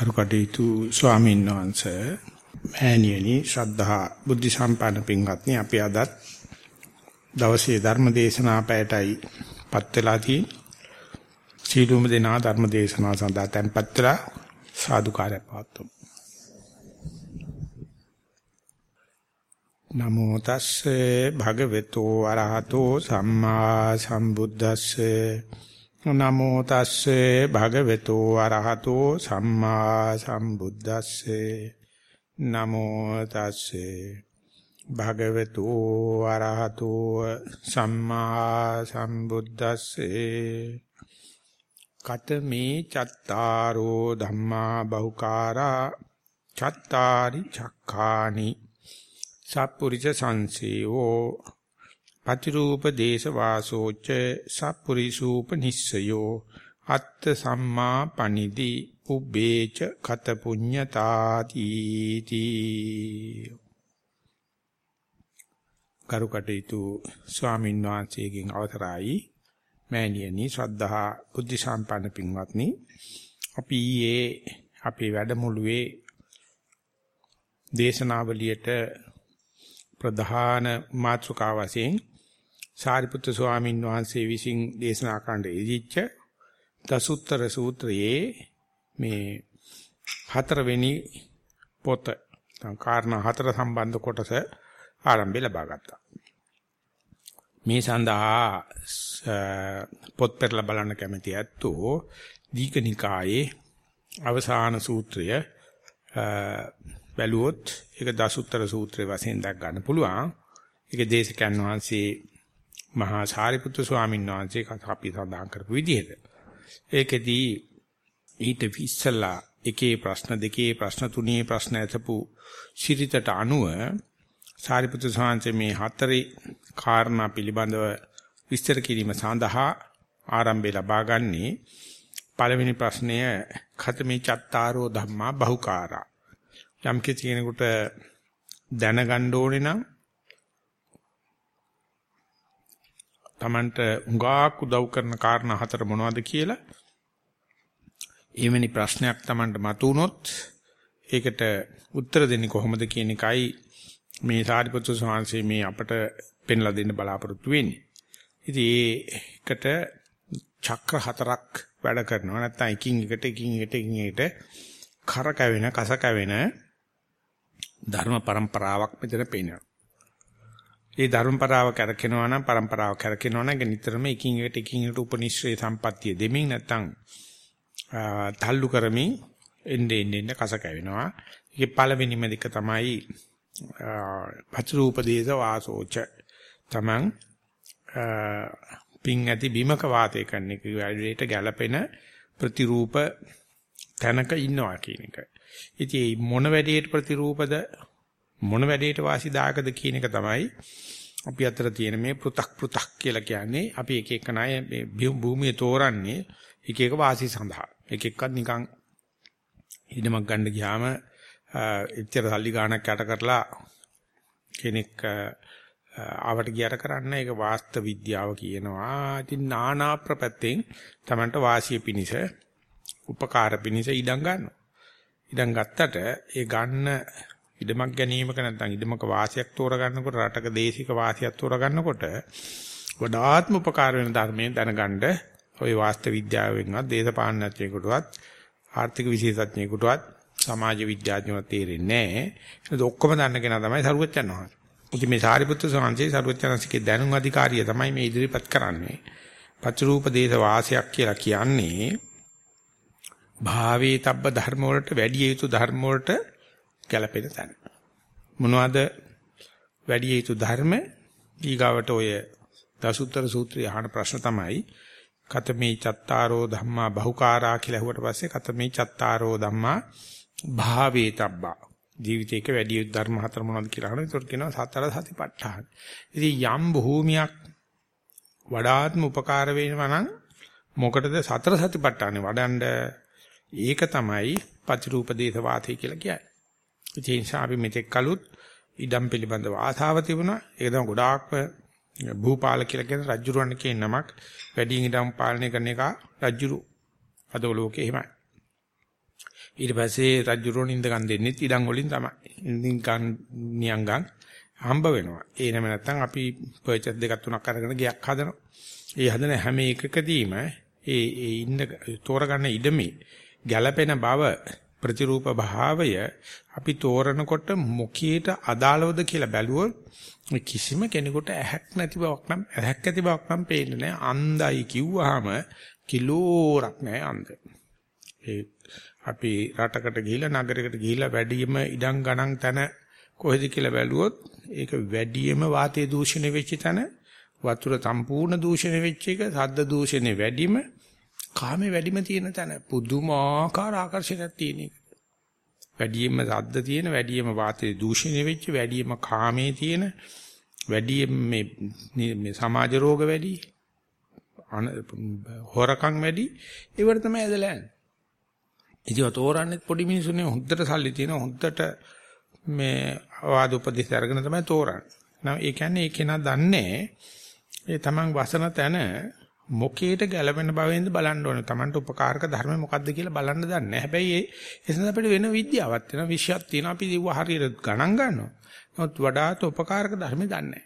කරුකටයුතු ස්වාමීන් වහන්සේ මෑණියනි ශ්‍රද්ධා බුද්ධ සම්පන්න පින්වත්නි අපි අදත් දවසේ ධර්ම දේශනා පැයටයි පත් වෙලා තියෙන්නේ. සීලුම දෙනා ධර්ම දේශනා සඳහා tempත් වෙලා සාදුකාරය පවත්වමු. නමෝ තස්සේ භගවතු වරහතෝ සම්මා සම්බුද්දස්සේ නමෝ තස්සේ භගවතු අරහතෝ සම්මා සම්බුද්දස්සේ. නමෝ තස්සේ භගවතු අරහතෝ සම්මා සම්බුද්දස්සේ. කතමේ චත්තාරෝ ධම්මා බහුකාරා චත්තාරි චක්ඛානි සප්පුරිස සංසේවෝ පතිරූප දේශ වාසෝච සප්පුරිසූප නිස්සයෝ අත්ත සම්මා පනිදි උබ්බේච කත පුඤ්ඤතාති තී කරුකටේතු ස්වාමීන් වහන්සේගෙන් අවතරයි මෑණියනි ශ්‍රද්ධා බුද්ධ සම්පන්න පින්වත්නි අපි ඊයේ අපේ වැඩමුළුවේ දේශනාවලියට ප්‍රධාන මාතෘකාව වශයෙන් සාරිපුත්‍ර ස්වාමීන් වහන්සේ විසින් දේශනා කරන්න ඉදිච්ච දසුත්තර සූත්‍රයේ මේ හතරවෙනි පොත කාරණා හතර සම්බන්ධ කොටස ආරම්භය ලබා ගත්තා. මේ සඳහා පොත් පෙරලා බලන්න කැමති ඇත්තෝ දීඝනිකායේ අවසාන සූත්‍රය බැලුවොත් ඒක දසුත්තර සූත්‍රයේ වශයෙන් දක් ගන්න පුළුවන්. ඒක දේශකයන් වහන්සේ මහා සාරිපුත්‍ර ස්වාමීන් වහන්සේ අපි සඳහන් කරපු විදිහට. ඒකෙදී ඊට විස්සලා එකේ ප්‍රශ්න දෙකේ ප්‍රශ්න තුනේ ප්‍රශ්න ඇතපු ශිරිතට අනුව සාරිපුත්‍ර ස්වාමීන් මේ හතරේ කාරණා පිළිබඳව විස්තර කිරීම සඳහා ආරම්භය ලබා ගන්නේ පළවෙනි ප්‍රශ්නය ඛතමේ චත්තාරෝ ධම්මා බහුකාරා යම් කිසි කෙනෙකුට දැනගන්න ඕනේ නම් Tamanට උඟාක් උදව් කරන කාරණා හතර මොනවද කියලා එවැනි ප්‍රශ්නයක් Tamanට මතුනොත් ඒකට උත්තර දෙන්නේ කොහොමද කියන එකයි මේ සාරිපුත්‍ර ස්වාමීන් මේ අපට පෙන්ලා දෙන්න බලාපොරොත්තු වෙන්නේ. ඉතින් ඒකට චක්‍ර හතරක් වැඩ කරනවා නැත්නම් එකින් එකට එකින් එකට එකින් එකට කර කැවෙන කස කැවෙන ධර්ම પરම්පරාවක් මෙතන පේනවා. ඒ ධර්ම පරාව කරකිනවා නම් પરම්පරාව කරකිනවා නම් නිතරම එකින් එකට එකින් එකට උපනිශ්‍රේ සම්පත්තිය දෙමින් නැත්තම් තල්ලු කරමින් එන්නේ එන්නේ කස කැවෙනවා. ඒකේ පළවෙනිම දෙක තමයි පචරූපදේශ වාසෝච. තමන් පිං ඇති බිමක වාතය කරන එක වැඩේට ගැළපෙන ප්‍රතිරූප තැනක ඉන්නවා කියන එක. ඉතින් මොන වැඩේට ප්‍රතිරූපද මොන වැඩේට වාසිදායකද කියන එක තමයි අපි අතර තියෙන මේ පෘ탁 පෘ탁 කියලා කියන්නේ අපි එක එක ණය මේ භූමිය තෝරන්නේ එක එක වාසි සඳහා. එක එකක් නිකන් ඉදමක් ගන්න ගියාම එච්චර සල්ලි ගාණක් යට කරලා කෙනෙක් ආවට ගියට කරන්න ඒක වාස්තු විද්‍යාව කියනවා. ඉතින් නානා ප්‍රපැත්තෙන් Tamanට වාසිය පිනිස උපකාර පිනිස ඉඩම් ගන්නවා. ඉඩම් ගත්තට ඒ ගන්න ඉඩමක් ගැනීමක නැත්නම් ඉඩමක වාසියක් තෝරගන්නකොට රටක දේශික වාසියක් තෝරගන්නකොට වඩාත්ම උපකාර වෙන ධර්මයෙන් දැනගන්න ওই වාස්තු විද්‍යාවෙන්වත් දේශපාලනඥයෙකුටවත් ආර්ථික විශේෂඥයෙකුටවත් සමාජ විද්‍යාඥයෙකුට තේරෙන්නේ නැහැ. ඒක ඔක්කොම දන්න කෙනා තමයි සරුවච්චන් වහන්සේ. ඉතින් මේ සාරිපුත්‍ර ස්වාමීන් සරුවච්චන්සේගේ දැනුම් අධිකාරිය තමයි මේ ඉදිරිපත් කරන්නේ. පචරූප දේශ වාසයක් කියලා කියන්නේ භාවේ තබ්බ ධර්ම වලට වැඩි යුතු ධර්ම වලට ගැලපෙන තැන. මොනවද වැඩි යුතු ධර්ම? ඊගාවට ඔය දසුත්තර සූත්‍රය අහන ප්‍රශ්න තමයි කතමේ චත්තාරෝ ධම්මා බහුකාරා කියලා අහුවට පස්සේ කතමේ චත්තාරෝ ධම්මා භාවේ තබ්බා ජීවිතේක වැඩි යුතු ධර්ම හතර මොනවද කියලා අහනවා. ඒකට කියනවා සතර සතිපට්ඨාන. ඉතින් යම් භූමියක් වඩාත්ම උපකාර වෙනවා නම් මොකටද සතර සතිපට්ඨානේ වඩන්න ඒක තමයි පතිරූපදේශ වාතය කියලා කියන්නේ. ඒ නිසා අපි මෙතෙක් කලුත් ඉඩම් පිළිබඳව ආසාව තිබුණා. ඒක තමයි ගොඩාක්ම භූපාල කියලා කියන රජුරවන්න කියන නමක් වැඩියෙන් ඉඩම් පාලනය කරන එක රජුරු අද ලෝකේ එහෙමයි. ඊට පස්සේ රජුරෝණ ඉඳ ගන්න දෙන්නේ ඉඩම් වලින් තමයි. ඉඳින් ගන් නියංගන් හම්බ වෙනවා. ඒ නැම නැත්තම් අපි පර්චේස් දෙකක් තුනක් අරගෙන ගියක් හදනවා. ඒ හදන හැම එකකදීම ඒ ඒ ඉන්න තෝරගන්න ඉඩමේ ගැළපෙන බව ප්‍රතිරූප භාවය අපි තෝරනකොට මොකියට අදාළවද කියලා බැලුවොත් කිසිම කෙනෙකුට ඇහැක් නැති බවක් නම් ඇහැක් ඇති බවක් නම් පේන්නේ නැහැ. අන්ධයි කිව්වහම කිලෝරක් නැහැ අන්ධ. ඒ අපි රටකට ගිහිල්ලා නගරයකට ගිහිල්ලා වැඩිම ඉඩම් ගණන් තැන කොහෙද කියලා බැලුවොත් ඒක වැඩිම වාතයේ දූෂණය වෙච්ච තැන වතුර සම්පූර්ණ දූෂණය වෙච්ච එක සද්ද දූෂණය වැඩිම කාමේ වැඩිම තියෙන තැන පුදුමාකාර ආකර්ෂණයක් තියෙන එක. වැඩිම සද්ද තියෙන වැඩිම වාතයේ දූෂණය වෙච්ච වැඩිම කාමේ තියෙන වැඩිම මේ මේ සමාජ රෝග වැඩි හොරකම් වැඩි ඒවට තමයි ඇදලා යන්නේ. ඉතින් තෝරන්නේ පොඩි මිනිස්සුනේ හොද්දට සල්ලි තියෙන හොද්දට මේ ආවාද උපදෙස් අරගෙන තමයි තෝරන්නේ. නම් ඒ කියන්නේ ඒ කෙනා දන්නේ ඒ තමන් වසන තැන මොකේට ගැලපෙන බවෙන්ද බලන්න ඕනේ. තමන්ට උපකාරක ධර්ම මොකද්ද කියලා බලන්න දන්නේ. හැබැයි ඒ එසන අපිට වෙන විද්‍යාවක් තියෙනවා, විෂයක් තියෙනවා. අපි ඒව හරියට ගණන් ගන්නවා. නමුත් වඩාත් උපකාරක ධර්ම දන්නේ නැහැ.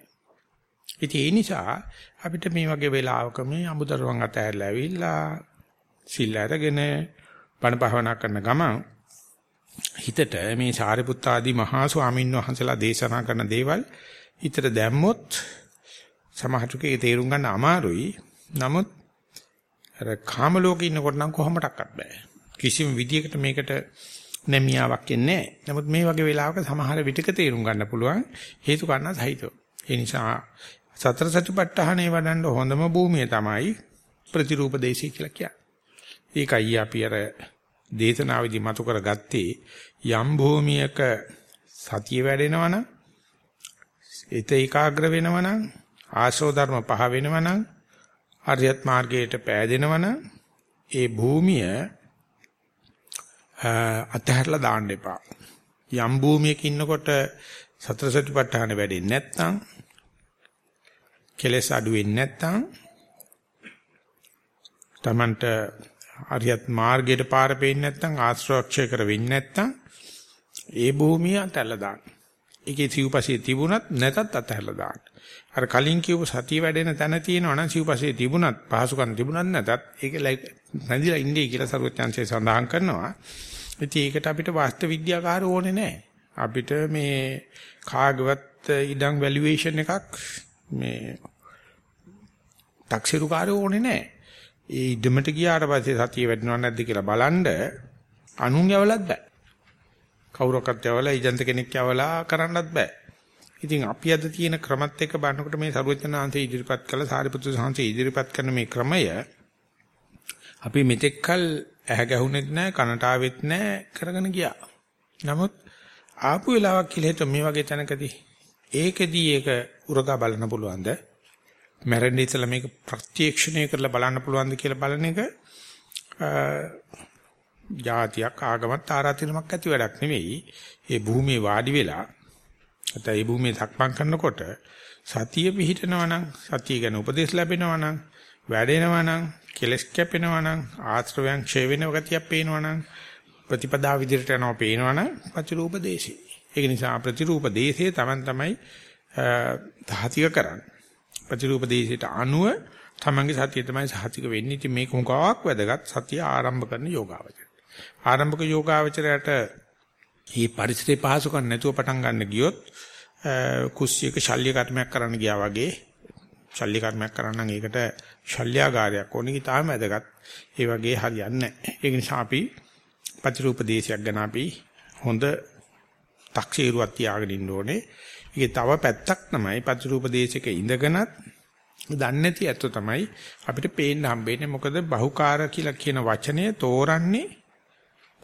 ඉතින් ඒ නිසා අපිට මේ වගේ වෙලාවක මේ අමුදරුවන් අතහැරලා ඇවිල්ලා සිල් අරගෙන බණ භාවනා කරන ගමන් හිතට මේ සාරිපුත්ත ආදී මහා ස්වාමීන් වහන්සේලා දේශනා කරන දේවල් හිතට දැම්මොත් සමහරට ඒක තේරුම් ගන්න අමාරුයි. නමුත් අර කාම ලෝකේ ඉන්නකොට නම් කොහොමඩක්වත් බෑ. කිසිම විදියකට මේකට නැමියාවක් එන්නේ නැහැ. නමුත් මේ වගේ වෙලාවක සමහර විටක තේරුම් ගන්න පුළුවන් හේතු කාරණා සහිතව. ඒ නිසා සතර සතිපට්ඨානේ වඩන්න හොඳම භූමිය තමයි ප්‍රතිරූප දේශය කියලා කියන්නේ. ඒකයි අපි අර දේශනාවේදී මතු කරගත්තේ යම් භූමියක සතිය වැඩෙනවනම් ඒත ඒකාග්‍ර වෙනවනම් ආශ්‍රව ධර්ම පහ වෙනවනම් අරියත් මාර්ගයට පෑදෙනවනම් ඒ භූමිය අතහැරලා දාන්න එපා. යම් භූමියක ඉන්නකොට සතර සතිපට්ඨාන වැඩෙන්නේ නැත්නම් කෙලස් අඩු වෙන්නේ නැත්නම් Tamanට අරියත් මාර්ගයට පාර පෙන්නේ නැත්නම් ආශ්‍රවක්ෂය කර වෙන්නේ නැත්නම් ඒ භූමිය අතහැරලා දාන්න. ඒකේ සිව්පසේ තිබුණත් නැතත් අතහැරලා දාන්න. අර කලින් කියපු සතිය වැඩෙන තැන තියෙනවා නම් සිව්පසේ තිබුණත් පහසුකම් තිබුණත් නැතත් ඒක නැදිලා ඉන්නේ කියලා සරුවචාන්සේ සඳහන් කරනවා. ඉතින් ඒකට අපිට වාස්තු විද්‍යාකාර ඕනේ නැහැ. අපිට මේ කාගවත් ඉඩම් වැලුවේෂන් එකක් මේ 탁සිරුකාරය ඕනේ නැහැ. ඒ ඉඩමට ගියාට පස්සේ සතිය වැඩනව නැද්ද කියලා බලන්න අනුන් යවලත් බෑ. කවුරක්වත් යවලා ඉජන්ත කෙනෙක් යවලා කරන්නත් බෑ. ඉතින් අපි අද තියෙන ක්‍රමත් එක්ක බලනකොට මේ සරුවචනාංශය ඉදිරිපත් කළ සාරිපුත්‍ර සාංශය ඉදිරිපත් කරන මේ ක්‍රමය අපි මෙතෙක්කල් ඇහැ ගැහුනේත් නැහැ කනට ආවෙත් නැහැ කරගෙන ගියා. නමුත් ආපු වෙලාවක් කියලා හිත මේ වගේ තැනකදී ඒකෙදී ඒක උරගා බලන්න පුළුවන්ද? මැරෙන්න ඉස්සලා මේක ප්‍රත්‍යක්ෂණය කරලා බලන්න පුළුවන්ද කියලා බලන එක જાතියක් ආගමත් ආරාධනමක් ඇති වැඩක් නෙවෙයි. ඒ භූමියේ වාඩි වෙලා නැත්නම් ඒ භූමියේ සක්මන් කරනකොට සතිය පිහිටනවා නම් සතිය ගැන උපදෙස් ලැබෙනවා නම් වැඩෙනවා නම් කෙලස් කැපෙනවා නම් ආශ්‍රවයන් ක්ෂය වෙන ගතියක් පේනවා නම් ප්‍රතිපදා විදිහට යනවා පේනවා නම් ප්‍රතිරූප දේශේ. ඒක නිසා ප්‍රතිරූප දේශේ Taman තමයි තහතික කරන්නේ. ප්‍රතිරූප දේශයට අනුව තමන්ගේ සතිය තමයි සහතික වෙන්නේ. ඉතින් මේක හුඟක් වැදගත් සතිය ආරම්භ කරන යෝගාවචරය. ආරම්භක යෝගාවචරයට මේ පරිසරේ පහසුකම් නැතුව පටන් ගන්න ගියොත් කුස්සියක ශල්‍ය කර්මයක් කරන්න ගියා වගේ ශල්‍ය කර්මයක් කරන්න නම් ඒකට ශල්‍යාගාරයක් ඕනේ. ඒක තාම වැදගත්. ඒ වගේ හරියන්නේ නැහැ. ඒ නිසා අපි ප්‍රතිරූප දේශයක් ගැන අපි හොඳ තක්සේරුවක් තියාගෙන ඉන්න ඕනේ. ඒකේ තව පැත්තක් තමයි ප්‍රතිරූප දේශයක ඉඳගෙනත් දන්නේ නැති ඇත්ත තමයි අපිට පේන්න හම්බෙන්නේ මොකද බහුකාර කියලා කියන වචනය තෝරන්නේ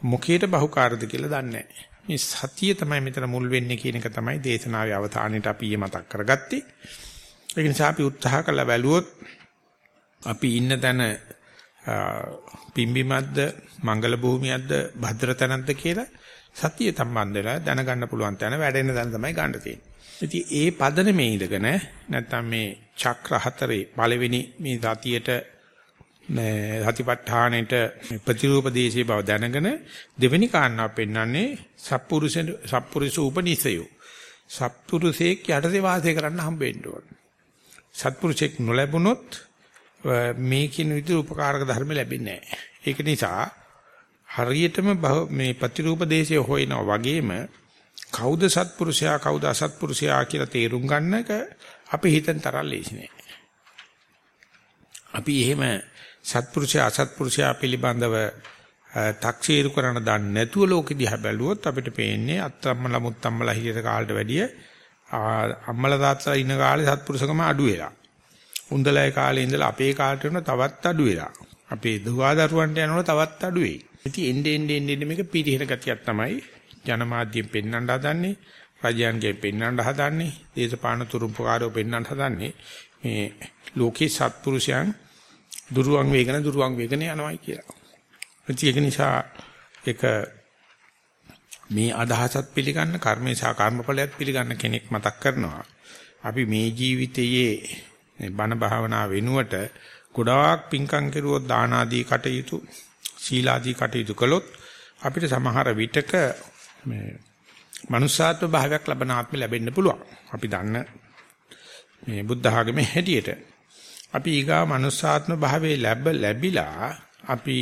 මොකේට බහුකාරද කියලා දන්නේ මේ සතිය තමයි මෙතන මුල් වෙන්නේ කියන එක තමයි දේශනාවේ අවධානයට අපි මතක් කරගත්තේ. ඒක නිසා අපි උත්සාහ කළ බැලුවොත් අපි ඉන්න තැන පිම්බිමත්ද මංගල භූමියක්ද භද්‍ර තැනක්ද කියලා සතිය සම්බන්ධ වෙලා දැනගන්න පුළුවන් තැන වැඩෙන තැන තමයි ගන්න තියෙන්නේ. ඉතින් ඒ පදනමේ ඉඳගෙන නැත්තම් මේ චක්‍ර හතරේ පළවෙනි මේ සතියට මේ සතිපට්ඨානෙට ප්‍රතිරූප දේශේ බව දැනගෙන දෙවෙනි කාරණාව පෙන්වන්නේ සත්පුරුෂ සත්පුරුෂ උපනිසයෝ. සත්පුරුෂයෙක් යටතේ වාසය කරන්න හම්බෙන්න ඕන. සත්පුරුෂෙක් නොලැබුණොත් මේ කියන විදිහට උපකාරක ධර්ම ලැබෙන්නේ නැහැ. ඒක නිසා හරියටම මේ ප්‍රතිරූප දේශය හොයනා වගේම කවුද සත්පුරුෂයා කවුද අසත්පුරුෂයා කියලා තේරුම් ගන්න එක අපි හිතෙන් තරම් ලේසි නෑ. අපි එහෙම සත්පුරුෂයා අසත්පුරුෂයා පිළිබඳව තක්සීරු කරන දන්නේ නැතුව ලෝකෙ දිහා බැලුවොත් අපිට පේන්නේ අත්තම්මලා මුත්තම්මලා හිරියට කාලට වැඩිය අම්මලා තාත්තලා ඉන්න කාලේ සත්පුරුෂකම අඩු වෙලා. උන්දලයි කාලේ ඉඳලා අපේ කාලට වෙන තවත් අඩු වෙලා. අපේ දුවා දරුවන්ට යනකොට තවත් අඩු වෙයි. ඉතින් එන්නේ එන්නේ එන්නේ මේක පිරිහෙන ගතියක් තමයි ජනමාධ්‍යයෙන් පෙන්වන්න හදන්නේ, රජයන්ගෙන් පෙන්වන්න හදන්නේ, දේශපාලන තුරුම්පකාරයෝ පෙන්වන්න හදන්නේ මේ ලෝකේ සත්පුරුෂයන් දුරුවන් වේගන දුරුවන් වේගන යනවායි කියලා. ඒක නිසා ඒක මේ අදහසත් පිළිගන්න කර්මේ සහ කර්මඵලයක් පිළිගන්න කෙනෙක් මතක් කරනවා. අපි මේ ජීවිතයේ බණ භාවනා වෙනුවට ගොඩාක් පිංකම් කෙරුවොත් දාන ආදී කටයුතු සීලාදී කටයුතු කළොත් අපිට සමහර විටක මේ මනුෂ්‍යාත්ම භාවයක් ලබන ආත්ම ලැබෙන්න පුළුවන්. අපි දන්න මේ බුද්ධ ආගමේ හැටියට අපි ඊගා මනුෂ්‍යාත්ම භාවයේ ලැබ ලැබිලා අපි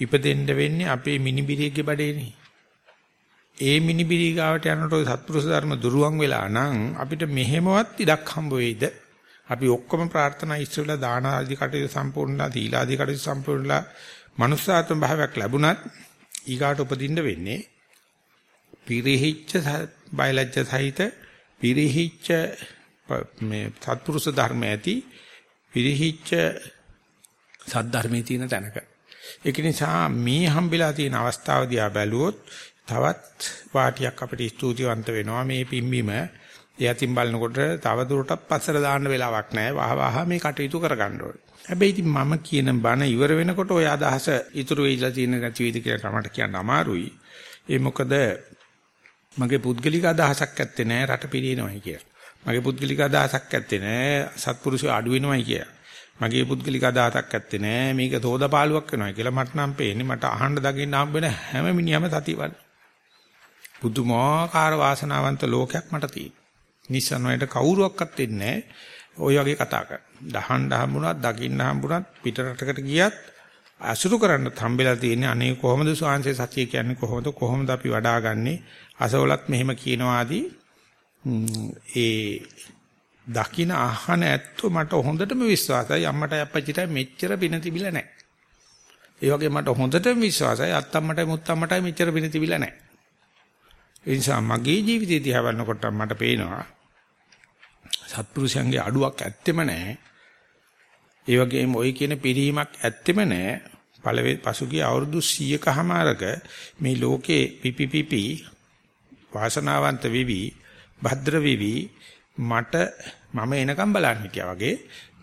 ඉපදෙන්න වෙන්නේ අපේ මිනිබිරියගේ බඩේනේ. ඒ මිනිබිරිය ගාවට යනකොට සත්පුරුෂ ධර්ම දුරුවන් වෙලා නම් අපිට මෙහෙමවත් ඉඩක් හම්බ වෙයිද? අපි ඔක්කොම ප්‍රාර්ථනා ඉස්සෙල්ලා දාන ආදී කටයුතු සම්පූර්ණලා, තීලා ආදී කටයුතු සම්පූර්ණලා මනුෂ්‍යාත්ම භාවයක් ලැබුණත් ඊගාට උපදින්න වෙන්නේ පිරිහිච්ච බයලජ්‍ය සහිත පිරිහිච්ච මේ සත්පුරුෂ ධර්ම ඇති පිරිහිච්ච සද්ධර්මයේ තියෙන තැනක. ඒක නිසා මේ හම්බෙලා තියෙන අවස්ථාව දිහා බැලුවොත් තවත් වාටියක් අපිට ස්තුතිවන්ත වෙනවා මේ පිම්බීම එයාටින් බලනකොට තව දුරටත් පස්සට දාන්න වෙලාවක් නැහැ. වහ වහ මේ කටයුතු කරගන්න ඕනේ. හැබැයි ඉතින් මම කියන බණ ඉවර වෙනකොට ওই අදහස ඉතුරු වෙයිලා තියෙන ගැති වේද කියලා තමයි කියන්න අමාරුයි. ඒ මොකද මගේ පුද්ගලික අදහසක් ඇත්තේ නැහැ රට පිළිනවයි කියලා. මගේ පුද්ගලික අදහසක් ඇත්තේ නැහැ සත්පුරුෂය අඩු වෙනවයි කියලා. මගේ පුද්ගලික අදහසක් ඇත්තේ නැහැ මේක තෝදපාලුවක් වෙනවයි කියලා මට නම් පේන්නේ මට අහන්න දකින්න හම්බ වෙන හැම මිනිහම සතිවල. පුදුමාකාර වාසනාවන්ත ලෝකයක් මට තියෙනවා. නිස්සන් වලට කවුරුවක්වත් දෙන්නේ ඔය වගේ කතා කර. දහන්න හම්බුණත්, දකින්න හම්බුණත්, පිටරටකට ගියත් අසුරු කරන්න හම්බෙලා තියෙන්නේ අනේ කොහොමද ස්වාංශේ සතිය කියන්නේ කොහොමද කොහොමද අපි වඩාගන්නේ අසවලත් මෙහෙම කියනවා ආදී ඒ දකින්න අහන ඇත්තෝ මට හොඳටම විශ්වාසයි අම්මට අප්පච්චිට මෙච්චර පින තිබිලා නැහැ. ඒ වගේ මට හොඳටම විශ්වාසයි අත්තම්මටයි මුත්තම්මටයි මෙච්චර පින තිබිලා නැහැ. ඒ නිසා මගේ ජීවිතය දිහා බලනකොට මට පේනවා සත්පුරුෂයන්ගේ අඩුවක් ඇත්තෙම නැහැ. ඒ වගේම ওই කියන පිරීමක් ඇත්තෙම නැහැ. පළවෙනි පසුගිය අවුරුදු 100කමාරක මේ ලෝකේ පිපි පිපි වාසනාවන්ත වෙවි භද්‍ර වෙවි මට මම එනකම් බලන්න හිටියා වගේ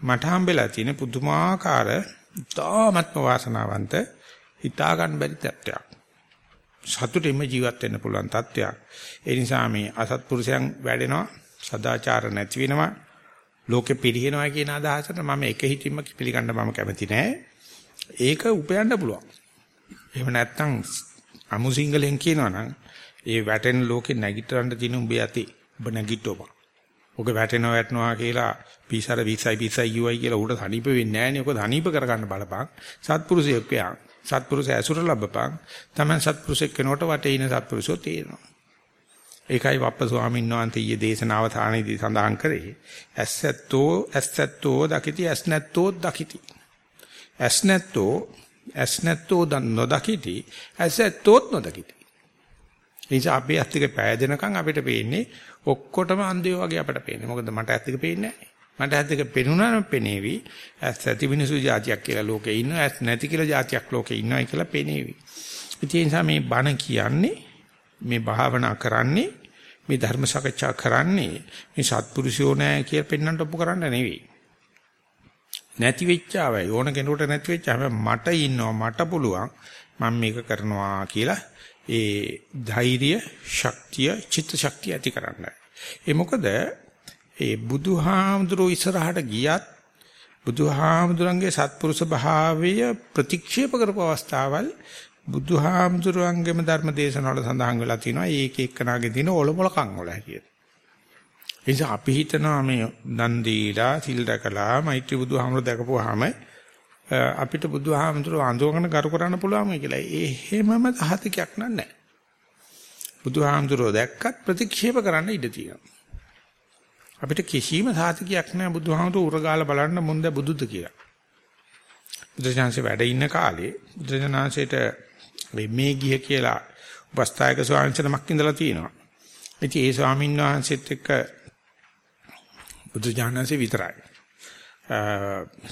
මට හම්බෙලා තියෙන පුදුමාකාර තාමත්ම වාසනාවන්ත හිතා ගන්න බැරි තත්ත්වයක්. සතුටින්ම ජීවත් වෙන්න පුළුවන් තත්ත්වයක්. ඒ නිසා මේ අසත්පුරුෂයන් වැඩෙනවා, සදාචාර නැති වෙනවා, ලෝකෙ පිරිනනවා කියන අදහසට මම එක හිතින්ම පිළිගන්න මම කැමති නෑ. ඒක උපයන්න පුළුවන්. එහෙම නැත්නම් අමු සිංහලෙන් කියනවනම් ඒ වැටෙන ලෝකෙ නැගිටරන්න තියෙන උඹේ ඇති ඔබ නැගිට්ටෝපා. ඔක වැටෙනවා වැටෙනවා කියලා පීසර 20යි 20යි UI කියලා උඩ තනිප වෙන්නේ නැහනේ. ඔක තනිප කරගන්න බලපන්. සත්පුරුෂයෙක් යා. සත්පුරුෂ ඇසුර ලැබපන්. Taman සත්පුරුෂෙක් වෙනකොට වටේ ඉන සත්පුරුෂෝ තේරෙනවා. ඒකයි වප්ප ස්වාමීන් වහන්සේ ඊයේ දේශනාව තානේදී සඳහන් කරේ. ඇස්සැත්තෝ ඇස්සැත්තෝ දකිති ඇස් නැත්තෝ දකිති. ඇස් නැත්තෝ ඇස් නැත්තෝ නොදකිති ඇස්සැත්තෝත් නොදකිති. එනිසා අපේ ඇස් ටික පෑදෙනකන් අපිට පේන්නේ ඔක්කොටම අන්ධයෝ වගේ අපිට පේන්නේ. මොකද මට ඇස් ටික පේන්නේ නැහැ. මට ඇස් දෙක පෙනුනම පෙනේවි. ඇස් ඇති මිනිසු జాතියක් කියලා ලෝකේ ඉන්නවා. ඇස් නැති කියලා జాතියක් ලෝකේ ඉන්නවයි කියලා පෙනේවි. ඒ නිසා මේ බණ කියන්නේ මේ භාවනා කරන්නේ මේ ධර්ම සාකච්ඡා කරන්නේ මේ සත්පුරුෂයෝ නෑ කියලා පෙන්වන්න ඔප්පු කරන්න නෙවෙයි. නැති වෙච්චාවයි ඕන කෙනෙකුට නැති වෙච්චාම මට ඉන්නවා මට පුළුවන් මම මේක කරනවා කියලා ඒ ධෛර්ය ශක්තිය චිත්ත ශක්තිය ඇති කරන්න. ඒ මොකද ඒ බුදුහාමුදුරෝ ඉස්සරහට ගියත් බුදුහාමුදුරන්ගේ සත්පුරුෂ භාවය ප්‍රතික්ෂේප කරපු අවස්ථාවල් බුදුහාමුදුරන්ගේම ධර්ම දේශනාවල සඳහන් වෙලා තිනවා ඒක එක්කනාගේ තියෙන ඔලොමලකම් වල හැටියට. ඒ නිසා අපි හිතනවා මේ දන් දීලා සිල් රැකලා මෛත්‍රී බුදුහාමුදුර දැකපුවාම අපිට බුදුහාමුදුර අඳුරගෙන කරු කරන්න පුළුවන් කියලා. ඒ හැමම සහතිකයක් නෑ. බුදුහාමුදුරෝ දැක්කත් ප්‍රතික්ෂේප කරන්න ඉඩ තියෙනවා. අපිට කිසිම සාතිකයක් නැහැ බුදුහාමුදුර උරගාලා බලන්න මුන්ද බුදුද කියලා. බුදුසසුනේ වැඩ ඉන්න කාලේ බුදුසසුනාංශයට මේ ගිය කියලා උපස්ථායක ස්වාමීන් වහන්සේනමක් ඉඳලා තියෙනවා. ඉතින් ඒ ස්වාමීන් වහන්සේත් එක්ක බුදුජානන්සේ විතරයි.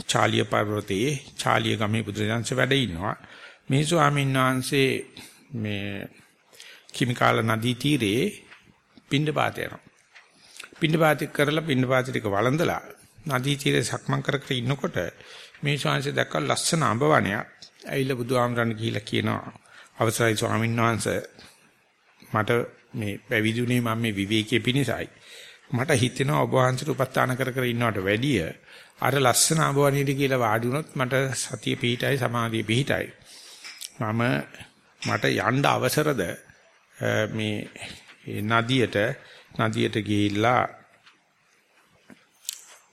චාලිය පර්වතයේ චාලිය ගමේ බුදුජානන්සේ වැඩ ඉන්නවා. මේ ස්වාමීන් වහන්සේ මේ කිමිකාල නදී තීරේ පින්ඩපාත යනවා. පින්ඩපාත කරලා පින්ඩපාත ටික වළඳලා නදී තීරේ සක්මන් කර කර ඉන්නකොට මේ ශාංශය දැක්ක ලස්සන අඹ වනයක්. ඇවිල්ලා බුදුහාමරණ ගිහිල්ලා කියනවා අවසරයි ස්වාමීන් වහන්සේ මට මේ පැවිදිුනේ මම මේ විවේකයේ පිණිසයි. මට හිතෙනවා ඔබ වහන්සේට උපස්ථාන කර කර ඉන්නවට වැඩිය අර ලස්සන අඹ වනේදී කියලා වාඩි වුණොත් මට සතිය පිහිටයි සමාධිය පිහිටයි. මම මට යන්න අවසරද මේ නදියට නදියට ගිහිල්ලා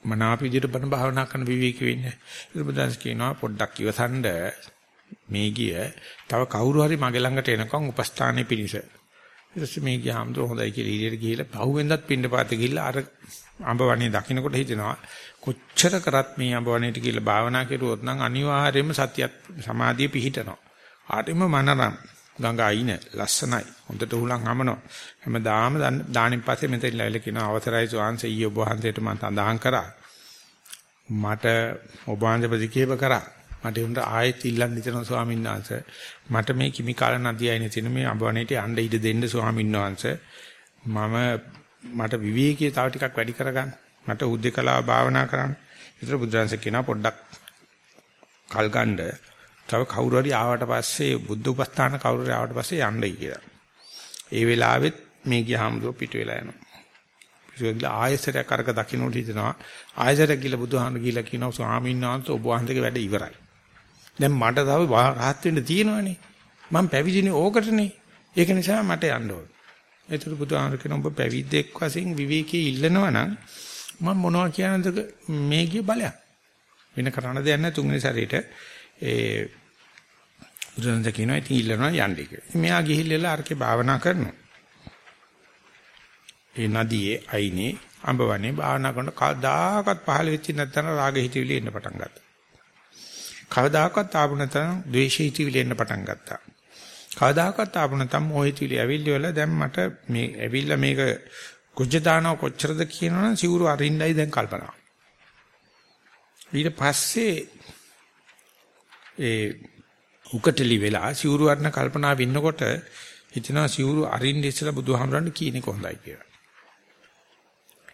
මනාප විදිහට බණ භාවනා කරන විවේක වෙන්නේ. ඒක බුදුන්ස් කියනවා පොඩ්ඩක් ඉවසන්න මේ ගිය තව කවුරු හරි මගේ ළඟට එනකම් උපස්ථානයේ පිණිස. ඊට පස්සේ මේ ගියාම તો හොඳයි කියලා ඊළියට ගිහිල්ලා පහුවෙන්දත් පින්නපාත ගිහිල්ලා අර අඹවණේ දකින්නකොට හිතෙනවා කොච්චර කරත් මේ අඹවණේට ගිහිල්ලා භාවනා කරුවොත් නම් අනිවාර්යයෙන්ම සතියත් සමාධිය පිහිටනවා. ආරෙම මනරම් ගඟ අයින ලස්සනයි. හොඳට උලන් හමනවා. හැමදාම දානින් පස්සේ මෙතන ලැවිල කියන අවසරයි සෝංශ ඊ ඔබ වහන්සේට මම සඳහන් කරා. මට ඔබ වහන්සේ ප්‍රතික්‍රියාව කරා. මට උන්ට ආයෙත් ඉල්ලන්න හිතන ස්වාමීන් වහන්සේ මට මේ කිමිකාල නදිය අයිනේ තියෙන මේ අඹවණේට යන්න ඉඩ දෙන්න ස්වාමීන් වහන්සේ මම මට විවේකී තව ටිකක් වැඩි කරගන්න. මට උද්දේකලාව භාවනා කරන්න. ඒතර බුදුරජාණන් කියනවා පොඩ්ඩක් කල් ගන්න තව කවුරු හරි ආවට පස්සේ බුද්ධ උපස්ථාන කවුරු හරි ආවට පස්සේ යන්නයි කියලා. ඒ වෙලාවෙත් මේ ගියහමදෝ පිට වෙලා යනවා. පිට වෙලා ආයෙසරයක් අරක දකින්නට හිතනවා. ආයෙසරයක් ගිහලා බුදුහාම ගිහලා කියනවා ස්වාමීන් වහන්සේ ඔබ වහන්සේගේ වැඩ ඉවරයි. දැන් මට තව rahat වෙන්න තියෙනවනේ. මම පැවිදිනේ ඕකටනේ. ඒක නිසා මට යන්න ඕන. ඒතර බුදුහාම කියන ඔබ පැවිද්දෙක් වශයෙන් විවේකී ඉල්ලනවා නම් මම මොනවා කියනද මේ ගිය බලයක්. වෙන කරන්න දෙයක් නැහැ තුන්වෙනි සැරේට ඒ බුදුරජාණන් කියනවා ඉතින් ඉල්ලනවා යන්නේ කියලා. මෙයා ගිහිල්ලා අරකේ භාවනා කරනවා. ඒ නදියේ අයිනේ අඹවනේ භාවනා කරන කවදාකවත් පහළ වෙච්ච නැත්නම් රාග හිතවිලි එන්න පටන් ගත්තා. කවදාකවත් ආපු නැත්නම් ද්වේෂ හිතවිලි එන්න පටන් ගත්තා. කවදාකවත් ආපු නැත්නම් මොහ හිතවිලි ඇවිල්ලි වල දැන් මට මේ ඇවිල්ලා මේක කුජ දානව කොච්චරද කියනවනම් සිවුරු අරින්නයි දැන් කල්පනා. ඊට පස්සේ ඒ උකටලි වෙලා සිවුරු වර්ණ කල්පනා වෙන්නකොට හිතනවා සිවුරු අරින්න ඉස්සලා බුදුහාමරන්න කීනේ කොහොඳයි කියලා.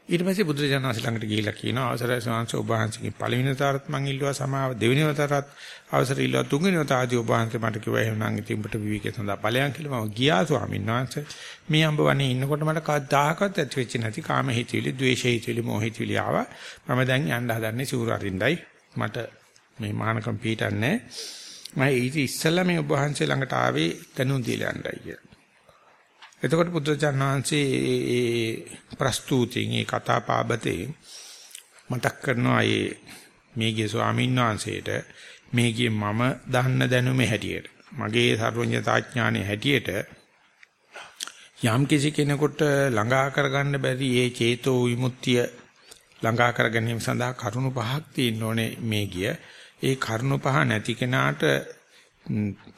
ඊට පස්සේ බුදුරජාණන් වහන්සේ ළඟට ගිහිල්ලා කියනවා අවසරයි ස්වාමීන් ඔබ වහන්සේගේ පළවෙනි තරත් මං ඉල්ලුවා සමාව දෙවෙනි තරත් අවසර ඉල්ලුවා තුන්වෙනි තරදී ඔබ වහන්සේ මට කිව්වා එහෙනම් ඉතින් උඹට විවිකේ සඳහා ඵලයන් කියලා මම ගියා ස්වාමීන් වහන්සේ. මේ අඹ වනේ ඉන්නකොට මට කවදාකවත් ඇති වෙච්ච නැති කාම හිතවිලි ද්වේෂ හිතවිලි මොහ හිතවිලි ආවා. මම දැන් යන්න හදන්නේ සිවුරු අරින්නයි මට මේ මානකම් පිටින්නේ මම ඊට ඉස්සෙල්ලා මේ ඔබ වහන්සේ ළඟට ආවේ දැනුම් දීලා යන්නයි කියලා. එතකොට බුදුචාන් වහන්සේ ඒ ප්‍රස්තුතින් ඒ කතා පාබතේ මතක් කරනවා ඒ මේගේ ස්වාමීන් වහන්සේට මේගේ මම දන්න දැනුමේ හැටියට මගේ සර්වඥතාඥානයේ හැටියට යම් කිසි කෙනෙකුට ළඟා කරගන්න බැරි ඒ චේතෝ විමුක්තිය ළඟා කර ගැනීම සඳහා කරුණු පහක් තියෙන්න ඕනේ. මේ ගිය ඒ කරුණු පහ නැති කෙනාට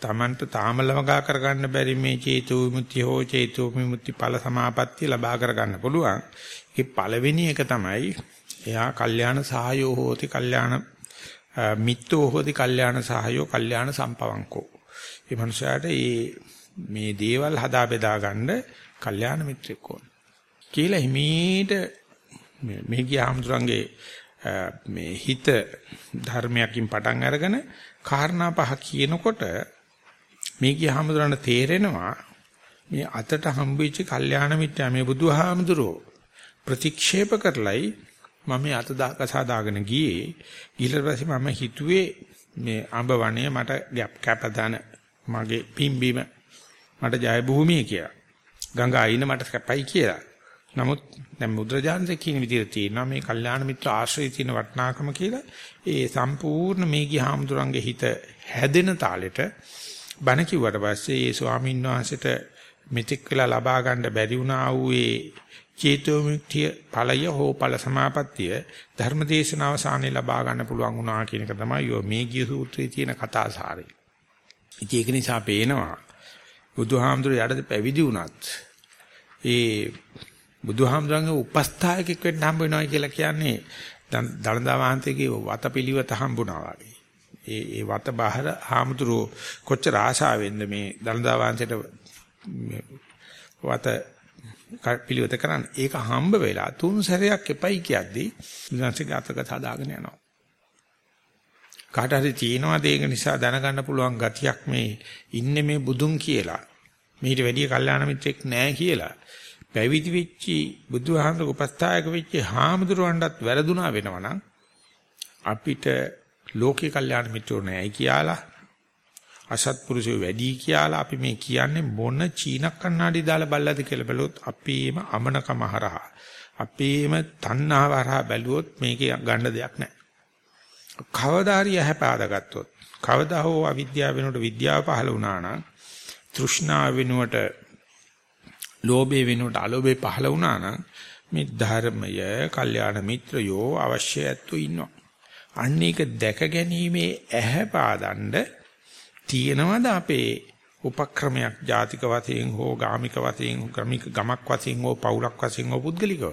තමන්ට තාම ළමගා කරගන්න බැරි මේ චේතු විමුක්තිය හෝ චේතු විමුක්ති ඵල සමාපත්තිය ලබා කරගන්න පුළුවන්. ඒ පළවෙනි එක තමයි එයා කල්යාණ සහයෝ හෝති කල්යාණ මිත්තෝ හෝති කල්යාණ සහයෝ කල්යාණ සම්පවංකෝ. මේ මනුස්සයාට මේ දේවල් හදා බෙදා ගන්න කල්යාණ මිත්‍රෙක් ඕන. කියලා හිමීට මේ ගියාම්තුරන්ගේ මේ හිත ධර්මයකින් පටන් අරගෙන කාරණා පහ කියනකොට මේ ගියාමතුරන්ට තේරෙනවා මේ අතට හම්බෙච්ච කල්යාණ මිත්‍යා මේ බුදුහාමුදුරෝ ප්‍රතික්ෂේප කරලයි මම මේ අත කසා දාගෙන ගියේ ඊට පස්සේ මම හිතුවේ මේ අඹ වනයේ මට කැපදාන මගේ පිම්බීම මට ජය භූමිය කියලා. ගංගා අයින මට කැපයි කියලා. නමුත් දැන් මුද්‍රජානසේ කියන විදිහට තියෙනවා මේ කල්යාණ මිත්‍ර ආශ්‍රය තියෙන වටිනාකම කියලා ඒ සම්පූර්ණ මේ ගිහාමුදුරන්ගේ හිත හැදෙන තාලෙට බණ කිව්වට පස්සේ ඒ ස්වාමීන් වහන්සේට මෙතෙක් වෙලා ලබා ගන්න බැරි වුණා වූ ඒ චේතෝමුක්තිය ඵලය හෝ ඵල සමාපත්තිය ධර්මදේශනාව සානේ ලබා ගන්න පුළුවන් වුණා කියන එක තමයි යෝ මේ ගිය සූත්‍රයේ තියෙන කතා සාරය. ඉතින් ඒක නිසා පේනවා බුදුහාමුදුරු යටද පැවිදි වුණත් ඒ බුදුහාමුදුරන්ගේ උපස්ථායකෙක් වෙන්න හම්බ වෙනවා කියලා කියන්නේ දළදා වහන්සේගේ වතපිලිවත හම්බුණා වගේ. ඒ ඒ වත බාහිර හාමුදුරු කොච්චර ආශාවෙන්ද මේ දළදා වහන්සේට වත පිළිවෙත කරන්න. ඒක හම්බ වෙලා තුන් සැරයක් එපයි කියද්දී බුදුන්සේගේ අතක සාදාගෙන යනවා. කාට හරි තියෙනවාද ඒක නිසා දැනගන්න පුළුවන් ගතියක් මේ ඉන්නේ මේ බුදුන් කියලා. මීට වැඩිය කල්යාණ මිත්‍රෙක් නැහැ කියලා. පැවිදි වෙච්චි බුදුහාමර උපස්ථායක වෙච්චි හාමුදුරුවන්ටත් වැරදුනා වෙනවනම් අපිට ලෝකේ කල්යාණ මිත්‍රෝ නැහැ කියලා අසත්පුරුෂයෝ වැඩි කියලා අපි මේ කියන්නේ මොන චීන කන්නාඩි දාලා බල්ලද කියලා බැලුවොත් අපේම අමනකම හරහා අපේම තණ්හාව හරහා බැලුවොත් මේකේ ගන්න දෙයක් නැහැ. කවදා හරි යහපාදගත්තොත් කවදා හෝ අවිද්‍යාව වෙනුවට විද්‍යාව පහළ වුණා නම් තෘෂ්ණාව වෙනුවට ලෝභය වෙනුවට අලෝභය පහළ වුණා නම් මේ ධර්මය, කල්යාණ මිත්‍රයෝ අවශ්‍ය ඇත්තෝ ඉන්නවා. අන්න ඒක දැක ගැනීමේ ඇහැ පාදන්න තියෙනවද අපේ උපක්‍රමයක් ජාතික වශයෙන් හෝ ගාමික වශයෙන් ගමික ගමක් වශයෙන් හෝ පවුලක් වශයෙන් හෝ පුද්ගලිකව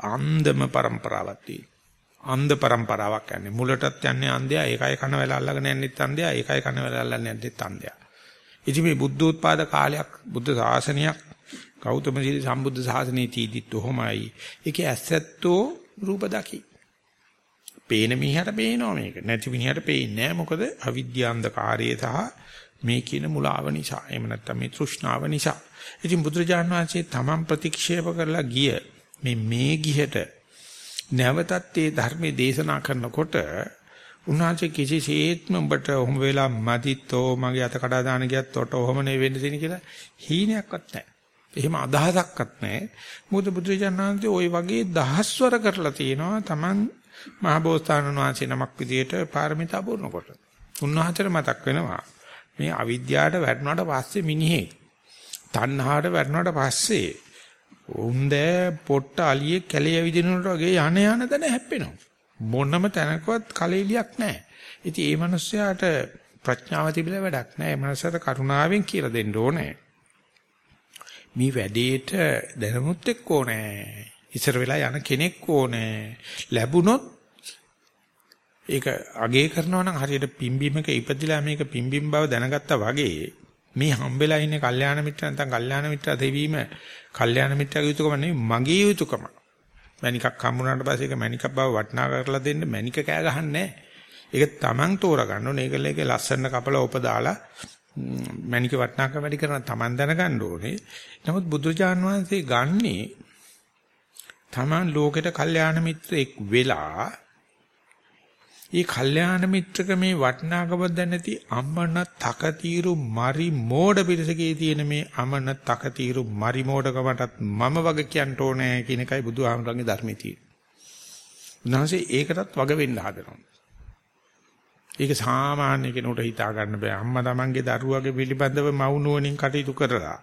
අන්දම પરම්පරාවක් තියෙනවා. අන්ධ પરම්පරාවක් යන්නේ. මුලටත් යන්නේ අන්ධයා, ඒකයි කන වැල අල්ලගෙන යන්නෙත් අන්ධයා, ඒකයි කන වැල අල්ලන්නේ යන්නෙත් අන්ධයා. ඉතින් මේ බුද්ධෝත්පාද කාලයක් බුද්ධ ශාසනයක් ගෞතම සීල සම්බුද්ධ ශාසනයේ තීදිත් උහමයි. ඒකේ ඇසැත්තෝ රූප දකි. පේන මිනිහට පේනවා මේක. නැති මිනිහට පේන්නේ නැහැ. මොකද අවිද්‍යාන්ධකාරය සහ මේ කියන මුලාව නිසා. එහෙම නැත්නම් මේ තෘෂ්ණාව නිසා. ඉතින් බුදුරජාණන් වහන්සේ තමන් ප්‍රතික්ෂේප කරලා ගිය මේ මේ ගිහට නැවතත් ඒ ධර්මයේ දේශනා කරනකොට උන්වහන්සේ කිසිසේත්ම උඹට ඔහොම වෙලා මදිතෝ මගේ අත කඩා දාන ගියත් ඔට ඔහොම නෙවෙයි වෙන්න තියෙන කියලා හීනයක්වත් නැහැ. එහෙම අදහසක්වත් නැහැ. මොකද බුදුරජාණන්සේ ওই වගේ දහස්වර කරලා තියෙනවා Taman මහබෝසතාණන් වහන්සේ නමක් විදියට පාරමිතා පුරන කොට. උන්වහන්සේට මතක් වෙනවා මේ අවිද්‍යාවට වැටුණාට පස්සේ මිනිහෙක් තණ්හාවට වැටුණාට පස්සේ උන්ද පොට්ට අලියේ කැලේ විදිනකොට වගේ යන යන තැන හැප්පෙනවා. මොනම තැනකවත් කලෙලියක් නැහැ. ඉතින් ඒ මනුස්සයාට ප්‍රඥාව තිබිලා වැඩක් නැහැ. ඒ මනුස්සයාට කරුණාවෙන් කියලා දෙන්න ඕනේ. මේ වැඩේට දැනුමුත් එක්ක ඕනේ. ඉස්සර වෙලා යන කෙනෙක් ඕනේ. ලැබුණොත් ඒක අගේ කරනවා නම් හරියට පිම්බීමක ඉපදිලා මේක පිම්බීම් බව දැනගත්තා වගේ මේ හම්බෙලා ඉන්නේ කල්යාණ මිත්‍ර නැත්නම් කල්යාණ මිත්‍ර දෙවීම කල්යාණ මිත්‍රගේ යුතුයකම නෙවෙයි මගේ යුතුයකම. මණිකක් හම්බුනාට පස්සේ ඒක මණිකක් බව වටනා කරලා දෙන්න මණික කෑ ගහන්නේ ඒක තමන් තෝරගන්න ඕනේ. ඒකල ඒකේ ලස්සන කපලා උප දාලා මණික වටනාකම වැඩි කරන තමන් දැනගන්න ඕනේ. නමුත් බුදුජාන් වහන්සේ ගන්නේ තමන් ලෝකෙට කල්යාණ මිත්‍රෙක් වෙලා ඒ කල්යාණ මිත්‍රක මේ වටිනාකම දැනති අම්මන තකතිරු මරි මෝඩ පිරිසකේ තියෙන මේ අමන තකතිරු මරි මෝඩකමටත් මම වග කියන්න ඕනේ කියන එකයි බුදුහාමුදුරන්ගේ ධර්මයේ තියෙන්නේ. උන්වහන්සේ ඒකටත් වග වෙන්න හදනවා. ඒක සාමාන්‍ය කෙනෙකුට හිතා ගන්න බෑ. අම්මා තමන්ගේ දරුවගේ පිළිබඳව මවුනුවණින් කටයුතු කරලා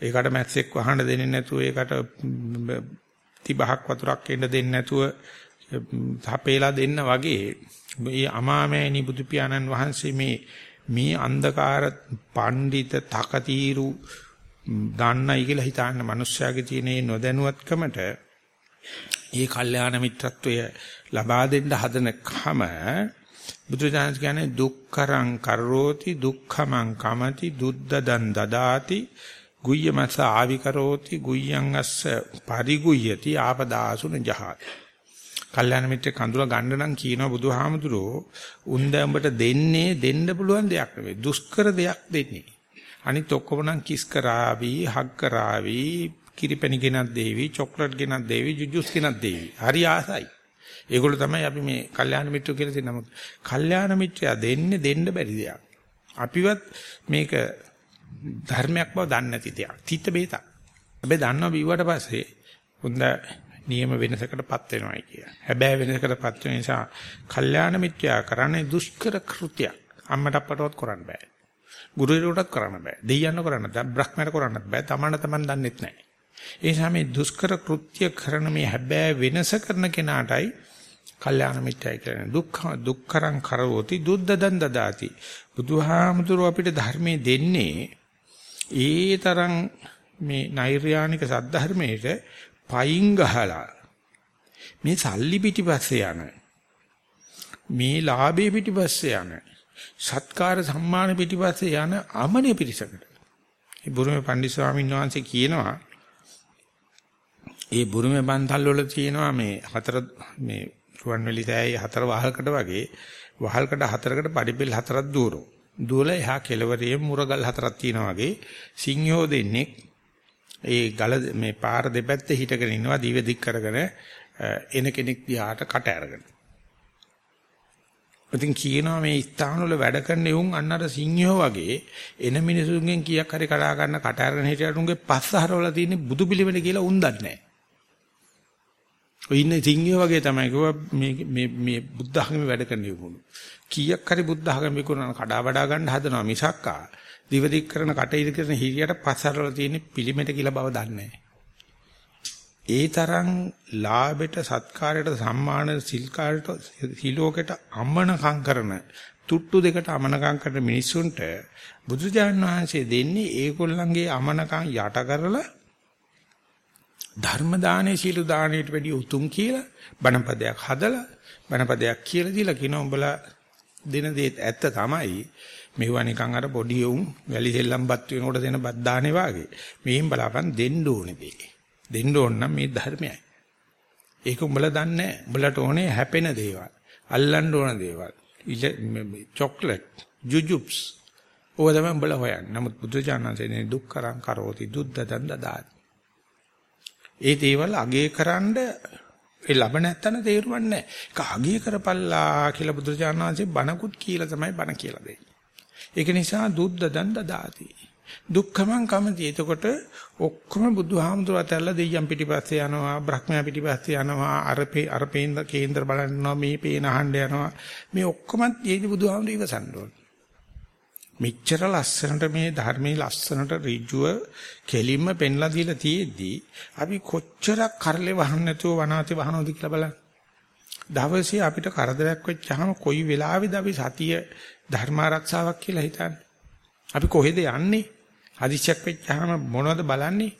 ඒකට මැස්සෙක් වහන්න දෙන්නේ නැතුව ඒකට තිබහක් වතුරක් එන්න දෙන්නේ නැතුව තපේලා දෙන්න වගේ මේ අමාමෑණි බුදු පියාණන් වහන්සේ මේ මේ අන්ධකාර පඬිත තකතිරු දන්නයි කියලා හිතාන්න මිනිස්යාගේ තියෙන නොදැනුවත්කමට ඒ කල්යාණ මිත්‍රත්වය ලබා දෙන්න හදනකම බුදුරජාණන් කියන්නේ දුක්කරං කරෝති දුක්ඛමං කමති දුද්දදන් දදාති ගුය්‍යමස ආවිකරෝති ගුය්‍යං අස්ස පරිගුය්‍යති ආපදාසුන ජහාති කල්යාණ මිත්‍රෙක් හඳුනා ගන්න නම් කියනවා බුදුහාමුදුරෝ උන්ද උඹට දෙන්නේ දෙන්න පුළුවන් දෙයක් නෙවෙයි දුෂ්කර දෙයක් දෙන්නේ. අනිත් ඔක්කොම නම් කිස් කරાવી, හග් කරાવી, කිරිපැණි ගෙනත් දෙවි, චොක්ලට් ගෙනත් දෙවි, ජුජුස් ගෙනත් දෙවි. හරි ආසයි. ඒගොල්ලෝ තමයි අපි මේ කල්යාණ මිත්‍රෝ කියලා තියෙන නමුත් කල්යාණ මිත්‍රයා දෙන්නේ දෙන්න බැරි දෙයක්. අපිවත් මේක ධර්මයක් බව දන්නේ නැති දෙයක්. තිත බේතක්. හැබැයි දන්නවා බිව්වට පස්සේ හොඳ නියම වෙනසකටපත් වෙනවායි කිය. හැබැයි වෙනසකටපත් වෙන නිසා කල්යාණ මිත්‍යා කරන්නේ දුෂ්කර කෘත්‍යයක්. අම්මට අප්පටවත් කරන්න බෑ. ගුරුවරයෙකුටත් කරන්න බෑ. දෙයියන්ව කරන්න බෑ. බ්‍රහ්මයට කරන්නත් බෑ. තමන්න තමන් දන්නෙත් නැහැ. ඒ නිසා මේ දුෂ්කර කෘත්‍ය කරන මේ හැබැයි වෙනස කරන කෙනාටයි කල්යාණ මිත්‍යයි කියන්නේ. දුක්ඛ දුක්කරං කරෝති දුද්දදන් දදාති. බුදුහාමුදුරුව අපිට ධර්මයේ දෙන්නේ ඒ තරම් මේ නෛර්යානික සද්ධර්මයේට පයින් ගහලා මේ සල්ලි පිටිපස්සේ යන මේ ලාභේ පිටිපස්සේ යන සත්කාර සම්මාන පිටිපස්සේ යන අමනේ පිරිසකට. ඒ බුරුමේ පණ්ඩිත ස්වාමීන් වහන්සේ කියනවා ඒ බුරුමේ බන්තල් වල තියෙනවා මේ හතර මේ රුවන්වැලි සෑයේ හතර වහල්කට වගේ වහල්කට හතරකට පඩිපෙල් හතරක් දුවරෝ. දුවලා එහා කෙළවරේ මුරගල් හතරක් තියෙනවා වගේ සිංහෝ දෙන්නේ ඒ ගල මේ පාර දෙපැත්තේ හිටගෙන ඉන්නවා දිව දික් කරගෙන එන කෙනෙක් දිහාට කට අරගෙන. ඉතින් කියනවා මේ ස්ථාන වල වැඩ කරන උන් අන්න අර සිංහයෝ වගේ එන මිනිසුන්ගෙන් කීයක් හරි කඩා ගන්න කට අරගෙන හිටියට උන්ගේ පස්ස හරවල තියෙන බුදු පිළිවෙල කියලා උන් දන්නේ නැහැ. ඔය ඉන්නේ සිංහයෝ වගේ තමයි කිව්වා මේ මේ මේ බුද්ධ ධර්මයේ වැඩ කරන යුගුණු. කීයක් හරි බුද්ධ ධර්ම විකුණන කඩා වඩා ගන්න හදනවා මිසක්කා දිවදික් කරන කටයුතු කරන හිරියට පස්සරවල තියෙන පිළිමෙට කියලා බව දන්නේ ඒ තරම් ලාභයට සත්කාරයට සම්මාන සිල්කාරයට සිලෝකයට අමනකම් කරන තුට්ටු දෙකට අමනකම් කරන මිනිස්සුන්ට බුදුජාණන් වහන්සේ දෙන්නේ ඒගොල්ලන්ගේ අමනකම් යට කරලා ධර්ම දානේ සීල දානේට වැඩිය උතුම් කියලා බණපදයක් හදලා බණපදයක් කියලා දීලා කියනවා උඹලා දෙන දේත් ඇත්ත තමයි. මෙවුවා නිකන් අර පොඩි උන් වැලි සෙල්ලම්පත් වෙනකොට දෙන බත් දානේ වාගේ. මේන් බලාපන් දෙන්න ඕනේ දෙය දෙන්න ඕන නම් මේ ධර්මයයි. ඒක උඹලා දන්නේ නැහැ. උඹලට ඕනේ හැපෙන දේවල් අල්ලන්න ඕන දේවල්. Chocolate jujubes. ඕව තමයි උඹලා හොයන්නේ. නමුත් බුදුචානන්සේ දුක්කරං කරෝති දුද්දදන් දදාති. ඒ දේවල් අගේ කරන්ඩ ඒ ලබ නැත්තන තේරුවන්නේ නැහැ. ඒක අගේ කරපල්ලා කියලා බුදුරජාණන් වහන්සේ බණකුත් කියලා තමයි බණ කියලා දෙන්නේ. ඒක නිසා දුද්ද දන් දදාති. දුක්ඛමං කමති. එතකොට ඔක්කොම බුදුහාමුදුරුවෝ ඇතැල්ලා දෙයියන් පිටිපස්සේ යනවා, බ්‍රහ්මයා පිටිපස්සේ යනවා, අරපේ අරපේන්ද කේන්දර බලන්න යනවා, මේ පේන අහන්න යනවා. මේ ඔක්කොමත් ඊදී බුදුහාමුදුරුවෝ ඉවසන්න ඕනේ. මෙච්චර ලස්සනට මේ ධර්මයේ ලස්සනට ඍජුව කෙලින්ම පෙන්ලා දීලා තියෙද්දි අපි කොච්චරක් කරලේ වහන්න නැතුව වනාති වහනවද කියලා බලන්න. දවසේ අපිට කරදරයක් වෙච්චාම කොයි වෙලාවෙද අපි සතිය ධර්ම ආරක්ෂාවක් කියලා හිතන්නේ. අපි කොහෙද යන්නේ? හදිස්සියක් වෙච්චාම මොනවද බලන්නේ?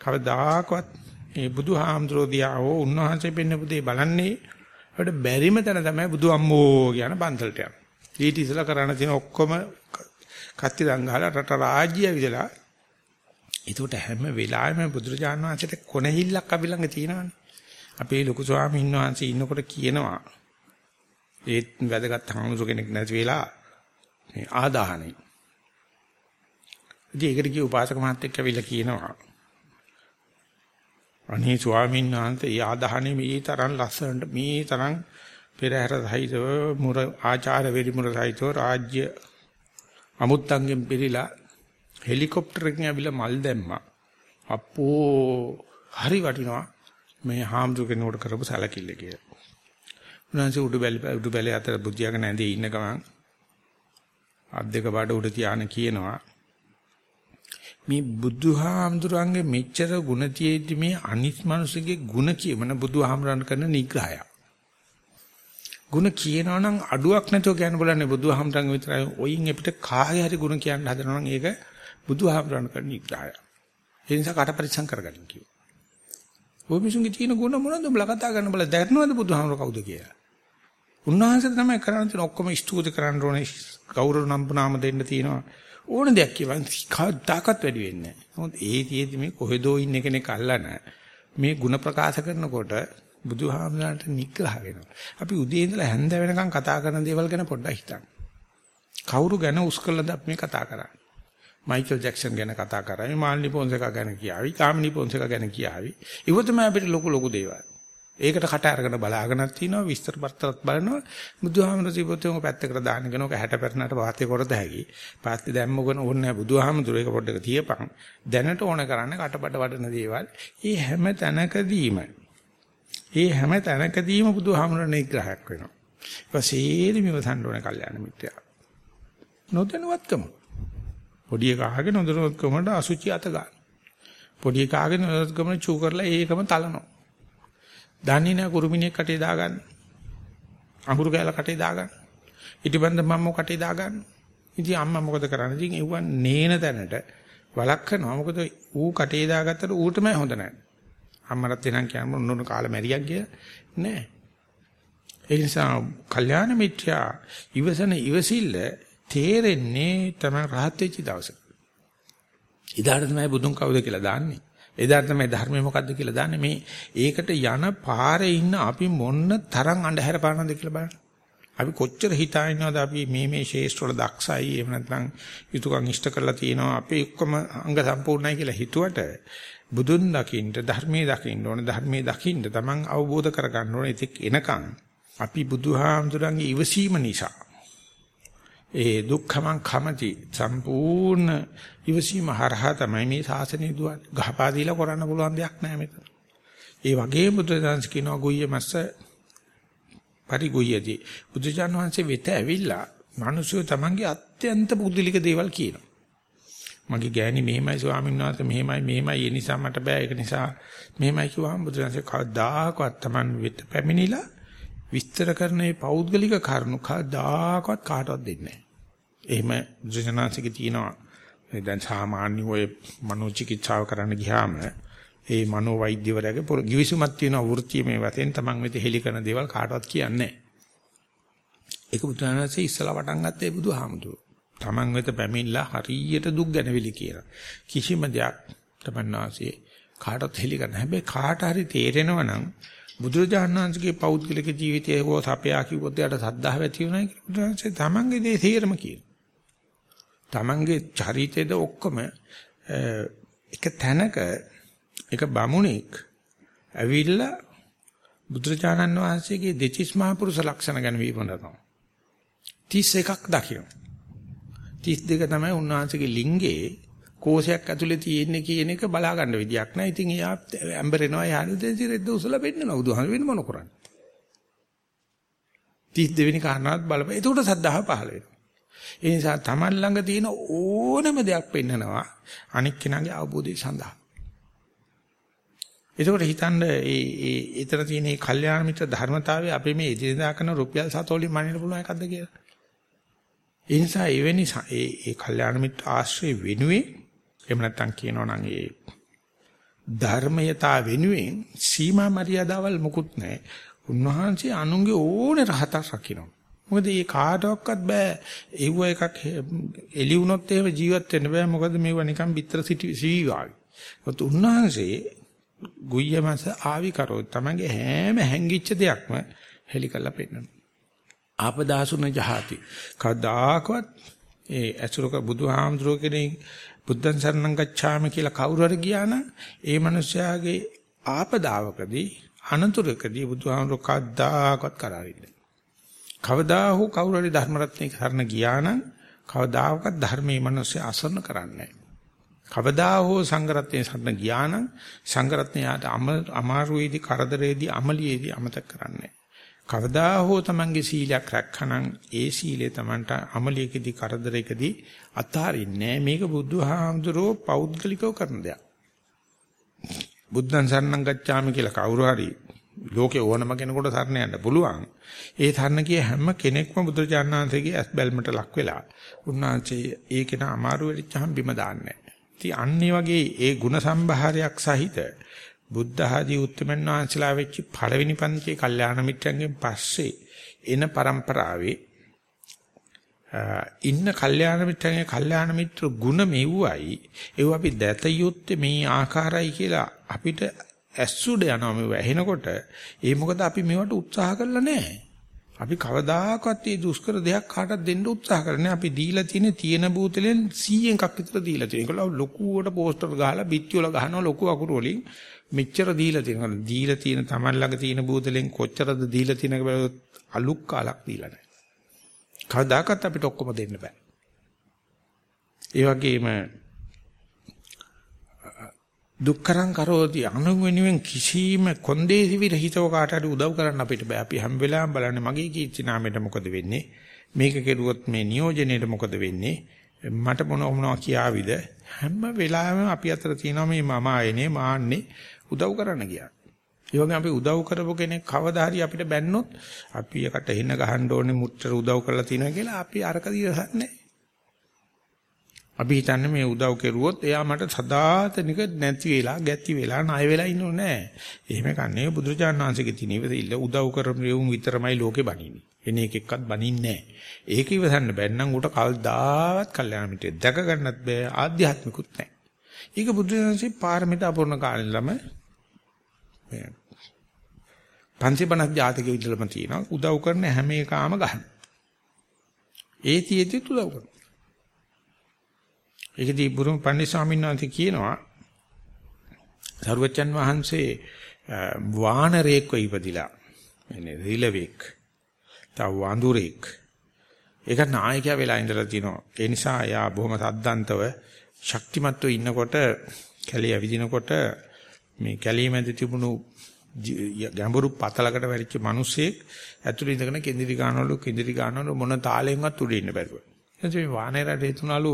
කවදාකවත් මේ බුදුහාමුදුරෝ දිහා හෝ උන්වහන්සේ පෙන්නපු දේ බලන්නේ අපිට බැරිම තැන තමයි බුදු අම්මෝ කියන බන්තලට යන. ඊට ඉස්සලා කරණ තියෙන ඔක්කොම කත්ති දංගහලා රට රාජ්‍ය විදලා ඒකට හැම වෙලාවෙම බුදුරජාණන් වහන්සේට කොනෙහිල්ලක් අපි ළඟ තියෙනවානේ. අපේ ලොකු ස්වාමීන් වහන්සේ ඉන්නකොට කියනවා ඒත් වැදගත් හාමුදුර කෙනෙක් නැති වෙලා මේ ආදාහනේ. ඉතින් ඒකට කිය උපාසක මහත්තයෙක් ඇවිල්ලා කියනවා අනේ ස්වාමීන් වහන්සේ ඒ ආදාහනේ මේ තරම් ලස්සනට මේ තරම් පෙරහැර සහිතව මුර ආචාර වෙරි මුර සහිතව රාජ්‍ය අමුත්තන්ගෙන් පිළිලා හෙලිකොප්ටර් එකකින් ඇවිල්ලා මල් දැම්මා. අප්පෝ හරි වටිනවා මේ හාමුදුර කෙනෙකුට කරපු සැලකිල්ල කියලා. උන්වහන්සේ උඩු බැලි උඩු බැලේ අතර බුද්ධියක නැඳේ ඉන්න ගමන් අත් දෙක බඩ උඩ තියාන කියනවා මේ බුදුහාමුදුරන්ගේ මෙච්චර ಗುಣ තියෙද්දි මේ අනිත් මිනිස්සුගේ ಗುಣ කියමන බුදුහාමුදුරන් කරන නිග්‍රහයක්. ಗುಣ කියනවා නම් අඩුවක් නැතුව කියන්න බලන්නේ බුදුහාමරංග විතරයි. ඔයින් අපිට කාගේ හරි ಗುಣ කියන්න හදනවා නම් ඒක බුදුහාමරණ කරන නිග්‍රහය. ඒ නිසා කට පරිස්සම් කරගන්න කිව්වා. ඔය මිසුන්ගේ තියෙන ಗುಣ මොනවද උඹලා කතා කරන්න බල දැනනවද බුදුහාමර කවුද කියලා? උන්වහන්සේ තමයි කරන්න තියෙන ඔක්කොම ස්තුති කරන්න ඕනේ. ගෞරව නම්පුනාම දෙන්න තියෙනවා. ඕන දෙයක් කියවන් කවදාකත් වැඩි වෙන්නේ නැහැ. මොකද ඒ තියේදී මේ කොහෙදෝ ඉන්න කෙනෙක් අල්ලන මේ ಗುಣ ප්‍රකාශ කරනකොට බුදුහාමුදුරන්ට නිග්‍රහ වෙනවා. අපි උදේ ඉඳලා හැන්ද වෙනකන් කතා කරන දේවල් ගැන පොඩ්ඩක් හිතන්න. කවුරු ගැන උස් කළද අපි මේ කතා කරන්නේ? මයිකල් ජැක්සන් ගැන කතා කරාවි, මාල්නි පොන්සේකා ගැන කියාවි, කාමිනි පොන්සේකා ගැන කියාවි. ඒව තමයි අපිට ලොකු ලොකු දේවල්. ඒකට කට අරගෙන බලාගෙනත් තිනවා විස්තර පත්‍රත් බලනවා බුදුහාමර සිපොතේම පැත්තකට දාන්නගෙන ඔක 60 පෙරනට වාතේ කරද හැකි. පාත්තේ දැම්මගෙන ඕනේ නැහැ බුදුහාමතුර ඒක පොඩ්ඩක තියපන්. දැනට ඕන කරන්නේ කටපඩ වඩන දේවල්. මේ හැම තැනකදීම මේ හැම තැනකදීම බුදුහාමර නිග්‍රහයක් වෙනවා. ඊපස්සේ මෙවසන්න ඕනේ කල්යාණ මිත්‍යා. නොදැනුවත්කම. පොඩි එකාගේ නොදැනුවත්කමට අසුචි අත ගන්න. පොඩි එකාගේ නොදැනුවත්කම චූ කරලා ඒකම තලනවා. දන්නේ නැහැ කුරුමිනියක් කටේ දාගන්න. අඟුරු කෑල්ල කටේ දාගන්න. ඉටිබන්ද මම්මෝ කටේ දාගන්න. ඉතින් අම්මා මොකද කරන්නේ? ඉතින් ඒව නේන තැනට වලක් කරනවා. මොකද ඌ කටේ දාගත්තට ඌටමයි හොඳ නැහැ. අම්මරත් එනන් කියන්න ඕන ඕන කාලේ මැරියක් ගිය නෑ. ඒ නිසා කල්යාණ මිත්‍යා ඉවසන ඉවසිල්ල තේරෙන්නේ තමයි රහත් වෙච්ච දවසට. ඉදාට තමයි බුදුන් කවුද කියලා දාන්නේ. එදාට තමයි ධර්මය මොකද්ද කියලා දාන්නේ මේ ඒකට යන පාරේ ඉන්න අපි මොන්න තරම් අඳුර පානද කියලා බලන්න. අපි කොච්චර හිතා ඉන්නවද අපි මේ මේ ශේෂ්ඨ වල දක්ෂයි එහෙම නැත්නම් යුතුයකම් ඉෂ්ට කරලා තියෙනවා අපි ඔක්කොම අංග සම්පූර්ණයි කියලා හිතුවට බුදුන් දකින්න ධර්මයේ දකින්න ඕනේ ධර්මයේ දකින්න තමන් අවබෝධ කරගන්න ඕනේ ඉතින් එනකන් අපි බුදුහාමුදුරන්ගේ ඉවසීම නිසා ඒ දුක්ඛමං කමති සම්පූර්ණ ඉවසීම හරහා තමයි මේ ශාසනය දුවන්නේ. ගහපා දීලා කරන්න පුළුවන් දෙයක් නෑ මෙතන. ඒ වගේම බුදුදහම කියනවා ගොయ్య මස්ස පරිගොయ్యදී බුදුජාන විශ්වසේ වෙත ඇවිල්ලා මිනිස්සු තමන්ගේ අත්‍යන්ත පුදුලික දේවල් කියනවා. මගේ ගෑණි මෙහෙමයි ස්වාමීන් වහන්සේ මෙහෙමයි මෙහෙමයි ඒ නිසා මට බෑ ඒක නිසා මෙහෙමයි කිව්වම බුදුරජාණන් කවදාකවත් Taman වෙත පැමිණිලා විස්තර කරන මේ පෞද්ගලික කරුණු කවදාකවත් කාටවත් දෙන්නේ නැහැ. එහෙම බුදුරජාණන්සේගේ තියෙනවා දැන් සාමාන්‍ය ඔය මනෝචිකිත්සාව කරන්න ගියාම ඒ මනෝ වෛද්‍යවරයාගේ කිවිසුමක් තියෙන වෘත්තිය වශයෙන් Taman වෙත හෙලි කරන දේවල් කාටවත් කියන්නේ නැහැ. ඒක බුදුරජාණන්සේ ඉස්සලා වටන් ගත්තේ බුදුහාමුදුරුවෝ. Taman වෙත පැමිණලා හරියට දුක් ගැනවිලි කියලා. කිසිම දෙයක් තමන්නාසේ කාටවත් හෙලි කරන්න. හැබැයි කාට හරි තේරෙනවා නම් බුදුරජාණන් වහන්සේගේ පෞද්ගලික ජීවිතය හෝ සපයා කිව්වොත් එයාට සද්ධාව ඇති වෙනවා කියලා බුදුරජාණන්සේ තමන්ගේ දේ තේරම කියනවා. තමන්ගේ චරිතයද ඔක්කොම එක තැනක එක බමුණෙක් ඇවිල්ලා බුදුරජාණන් වහන්සේගේ දෙතිස් මහ පුරුෂ ලක්ෂණ ගැන විපඳනවා. 31ක් දකින්න. 32 තමයි උන්වහන්සේගේ ලිංගේ කෝෂයක් ඇතුලේ තියෙන්නේ කියන එක බලා ගන්න විදියක් නෑ. ඉතින් එයා ඇම්බරෙනවා යහනු දෙන්සි රෙද්ද උසලා වෙන්නනවා. බුදුහාම වෙන මොන කරන්නේ? 32 වෙනි කාරණාවත් බලපෑ. එතකොට සද්ධාව පහළ වෙනවා. ඒ නිසා Taman ළඟ තියෙන ඕනම දෙයක් පෙන්නනවා අනික් කෙනාගේ අවබෝධය සඳහා. එතකොට හිතන්න ඒ ඒ ඊතර තියෙන මේ කල්යාණ මිත්‍ර ධර්මතාවය අපි මේ එදිනදා කරන රුපියල් 7 වලින් මනින්න පුළුවන් එකක්ද කියලා. ඒ නිසා එවැනි ඒ ඒ කල්යාණ මිත්‍ර ආශ්‍රය වෙනුවෙන් එහෙම නැත්නම් කියනවා නම් ඒ ධර්මයතා වෙනුවෙන් සීමා මරියාදාවල් මුකුත් නැහැ. උන්වහන්සේ අනුන්ගේ ඕනේ රහතක් රකින්න. මොකද මේ කාටවත් බෑ ඒව එකක් එළි වුණොත් එහෙම ජීවත් වෙන්න බෑ මොකද මේව නිකන් පිටර සිටි සීවාවි. ඒත් උන්වහන්සේ ගුයමස ආවි කරෝ තමන්ගේ හැම හැංගිච්ච දෙයක්ම හෙලි කරලා පෙන්නනවා. ආපදාසුන ජහති. කදාකවත් ඒ අසුරක බුදුහාමුදුරුව කෙනෙක් බුද්ධං සරණං ගච්ඡාමි කියලා කවුරු හරි ගියා නම් ඒ මනුස්සයාගේ ආපදාවකදී අනතුරකදී බුදුහාමුදුරුව කද්දාකවත් කරාරින්නේ. කවදා හෝ කවුරු හරි ධර්ම රත්නේ කරන ගියා නම් කවදාකවත් ධර්මයේ මනුස්සය අසරණ කරන්නේ කවදා හෝ සංගරත්නයේ සරණ ගියා නම් සංගරත්නයාට අමාරුවේදී කරදරේදී අමලියේදී අමතක කරන්නේ කවදා හෝ Tamange සීලයක් රැක්කනම් ඒ සීලය Tamanට අමලියකදී කරදරයකදී අතාරින්නේ මේක බුදුහාමුදුරෝ පෞද්ගලිකව කරන දෙයක්. බුද්ධං සරණං ගච්ඡාමි කියලා කවුරු හරි ලෝකේ ඕනම කෙනෙකුට සරණ යන්න පුළුවන්. ඒ සරණ කිය හැම කෙනෙක්ම බුදුරජාණන්සේගේ ඇස් බැල්මට ලක් වෙලා උන්වහන්සේ ඒකේන අමාරු වෙච්චහම බිම දාන්නේ. ඉතින් අන්නේ වගේ ඒ ಗುಣ සම්භාරයක් සහිත බුද්ධ ආදී උත්තරමන් වහන්සේලා වෙච්ච පළවෙනි පන්තියේ කල්යාණ මිත්‍රයන්ගෙන් පස්සේ එන પરම්පරාවේ ඉන්න කල්යාණ මිත්‍රයන්ගේ කල්යාණ මිත්‍ර ගුණ මෙව්වයි. ඒව අපි දැත යුත්තේ මේ ආකාරයි කියලා අපිට ඇස්සුඩ යනවා මේ වැහෙනකොට ඒ මොකද අපි මේවට උත්සාහ කරලා නැහැ. අපි කවදාකවත් මේ දුෂ්කර දෙයක් කාටවත් දෙන්න උත්සාහ කරන්නේ අපි දීලා තියෙන තියෙන බූතලෙන් 100 එකක් විතර දීලා තියෙනවා. ඒක ලොකුවට පෝස්ටර් ගහලා බිත්ති වල ගහනවා ලොකු අකුරු වලින්. මෙච්චර දීලා තියෙනවා. දීලා තියෙන Taman ළඟ තියෙන බූතලෙන් කොච්චරද දීලා තියෙනක බලුවොත් අලුක් කාලක් දීලා නැහැ. කවදාකවත් අපිට ඔක්කොම දෙන්න බෑ. ඒ වගේම දුක්කරං කරෝති අනු වෙනුවෙන් කිසිම කොන්දේසි විරහිතව කාට හරි උදව් කරන්න අපිට බෑ. අපි හැම වෙලාවෙම බලන්නේ මගේ කීර්ති නාමයට මොකද වෙන්නේ? මේක කෙරුවොත් මේ නියෝජනයේට මොකද වෙන්නේ? මට මොන මොනවා කියාවිද? හැම වෙලාවෙම අපි අතර තියෙනවා මේ මම ආයනේ මාන්නේ උදව් කරන්න ගියා. ඒ වගේ අපි උදව් කරපු කෙනෙක් කවදා හරි අපිට බැන්නොත් අපි එකට හින ගහන්න ඕනේ මුට්ටර උදව් කරලා තිනවා කියලා අපි අරක දිරසන්නේ අපි හිතන්නේ මේ උදව් කෙරුවොත් එයා මට සදාතනික නැති වෙලා ගැති වෙලා ණය වෙලා ඉන්නෝ නෑ. එහෙම කන්නේ බුදුරජාණන් වහන්සේගේ තියෙන ඉවසිල්ල උදව් කරමුම් විතරමයි ලෝකේ බණින්නේ. එන එකෙක්වත් බණින්නේ නෑ. ඒක ඉවසන්න බැන්නම් උට කවදාවත් කල්යාණ මිත්‍රය දැක ගන්නත් බෑ ආධ්‍යාත්මිකුත් නෑ. ඒක බුදුරජාණන්සේ පාරමිතා පුරන කාලේ ළම මේ පංචබණක් ජාතකෙ විදිහටම තියෙනවා උදව් කරන හැම එකාම ගන්න. ඒ තියෙද්දි උදව් කරනවා. ඒකදී බුරුම පණ්ඩිත ස්වාමීන් වහන්සේ කියනවා සරුවච්චන් වහන්සේ වානරේක්ව ඉපදිලා එනේ රිලවෙක් තව වඳුරෙක් ඒක නායකයා වෙලා ඉඳලා තිනවා ඒ නිසා එයා බොහොම සද්දන්තව ශක්තිමත්ව ඉන්නකොට කැලිය ඇවිදිනකොට මේ කැලිය මැද තිබුණු ගැඹුරු පතලකට වැරිච්ච මිනිස්සෙක් ඇතුළේ ඉඳගෙන කෙඳිරි ගන්නවලු කෙඳිරි ගන්නවලු මොන තාලෙන්වත් උඩ ඉන්න බැරුව. එතකොට මේ වානරයට හිතුණලු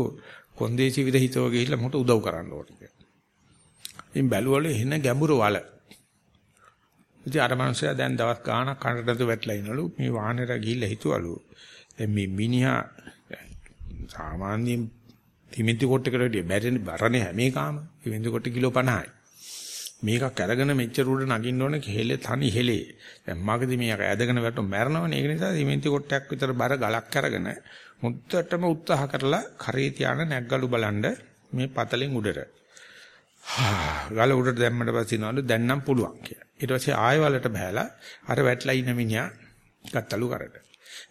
කොන්දේසි විරහිතව ගිහිල්ලා මොකට උදව් කරන්න ඕනේ කියලා. ඉතින් බැලුවලු එන ගැඹුරු වල. ඉතින් අර මනුස්සයා දැන් දවස් ගාණක් කනටද වැටලා ඉනලු මේ වාහනේට ගිහිල්ලා හිතුවලු. දැන් මේ මිනිහා සාමාන්‍යයෙන් තිමින්ති කොට්ටකට වැඩිය බැරෙන බරනේ හැම එකම. තිමින්ති කොට්ට කිලෝ 50යි. මේකක් අරගෙන මෙච්චර උඩ නගින්න ඕනේ කෙහෙලේ තනි හෙලේ. දැන් මගදී මේක ඇදගෙන වැටු මැරනවනේ. ඒක නිසා තිමින්ති කොට්ටයක් විතර බර ගලක් අරගෙන මුත්තටම උත්සාහ කරලා කරේ තියාන නැග්ගලු බලන්න මේ පතලෙන් උඩට. හා ගල උඩට දැම්මට පස්සේ නෝලු දැන් නම් පුළුවන් කියලා. ඊට පස්සේ ආයෙ වලට බහැලා අර වැටලා ඉන්න මිනිහා ගත්තලු කරට.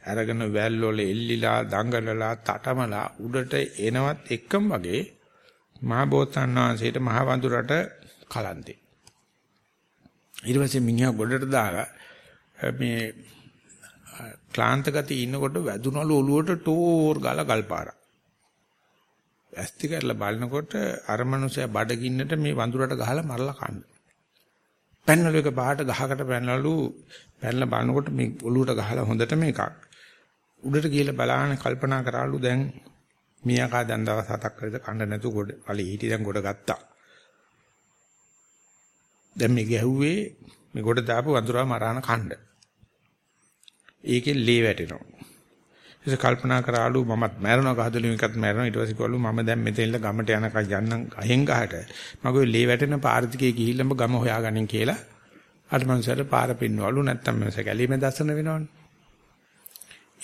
අරගෙන වැල් වල එල්ලිලා දඟලලා තටමලා උඩට එනවත් එක්කම වගේ මහ බෝසත්ණන් වහන්සේට මහ වඳුරට කලන්තේ. ඊට පස්සේ මිනිහා ගොඩට දාලා මේ ක්ලාන්ත ගතිය ඉන්නකොට වැදුනලු ඔලුවට ටෝර් ගාලා ගල්පාරක්. ඇස්ති කරලා බලනකොට අර මනුස්සයා බඩගින්නට මේ වඳුරට ගහලා මරලා කන්න. පැන්නලු එක පහට ගහකට පැනලු පැනලා බලනකොට මේ ඔලුවට ගහලා හොඳට මේකක්. උඩට ගිහලා බලාන කල්පනා කරාලු දැන් මියාකා දැන් දවස් හතක් විතර කන්න නැතුව ගොඩ වලේ හිටි දැන් ගොඩ ගත්තා. දැන් මේ ගැහුවේ මේ ගොඩ දාපු වඳුරා මරාන කණ්ඩ. ඒකේ ලේ වැටෙනවා. ඒක කල්පනා කරාලු මමත් මැරෙනවා කහදලු එකත් මැරෙනවා. ඊට පස්සේ කිව්වලු මම දැන් මෙතෙන්ල ගමට යනකම් යන්නම් අහෙන් ගහට. මගේ ලේ වැටෙන පාරතිකේ ගිහිල්ලාම ගම හොයාගනින් කියලා. අර මනුස්සයාට පාර පින්නවලු නැත්තම් මනස කැලීම දර්ශන වෙනවනේ.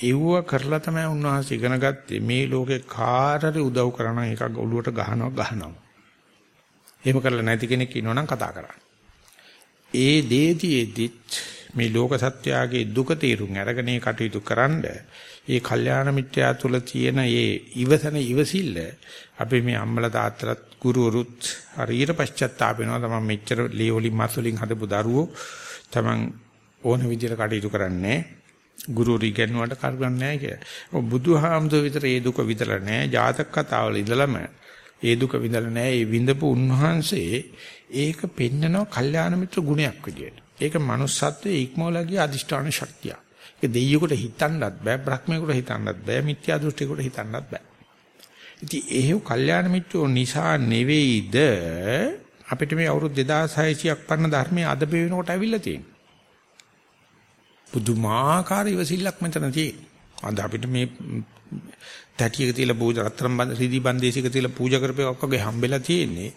ඒව කරලා තමයි උන්වහන්සේ ඉගෙන ගත්තේ. මේ ලෝකේ කාටට උදව් කරන එකක් ඔළුවට ගහනවා ගහනවා. එහෙම කරලා නැති කෙනෙක් ඉන්නවනම් කතා කරන්න. ඒ දේතිෙදිත් මේ ලෝක සත්‍යයේ දුක තීරුම් අරගෙන ඒ කටයුතු කරන්ඩ ඒ කල්යාණ මිත්‍යා තුල තියෙන ඒ ඉවසන ඉවසිල්ල අපි මේ අම්මලා තාත්තලාත් ගුරුවරුත් හරියට පශ්චාත්තාප වෙනවා තමයි මෙච්චර ලීවලින් මස් වලින් හදපු දරුවෝ තමන් ඕන විදිහට කටයුතු කරන්නේ ගුරුවරු ඉගෙනුවට කරුණක් නැහැ කියලා. ඔය බුදුහාමුදුර විතර ඒ දුක විතර නැහැ. ජාතක කතාවල ඉඳලම ඒ දුක විඳලා නැහැ. ඒ විඳපු උන්වහන්සේ ඒක පෙන්නනවා කල්යාණ මිත්‍ර ගුණයක් විදියට. ඒක manussත්වයේ ඉක්මවලා ගිය අදිෂ්ඨාන ශක්තිය. ඒක දෙයියෙකුට හිතන්නත් බෑ, බ්‍රහ්මයෙකුට හිතන්නත් බෑ, මිත්‍යා දෘෂ්ටියෙකුට හිතන්නත් බෑ. ඉතින් එහෙව් කල්යාණ මිත්‍රෝ නිසා නෙවෙයිද අපිට මේ අවුරුදු 2600ක් පරණ ධර්මයේ අද බෙවෙනකොට අවිල්ලා තියෙන්නේ. පුදුමාකාර ඉවසිල්ලක් මෙතන තියෙන්නේ. අද අපිට මේ තැටියක තියලා පූජා රත්තරන් බඳ රිදී බන්දේසික තියලා පූජා කරපේක් වගේ හම්බෙලා තියෙන්නේ.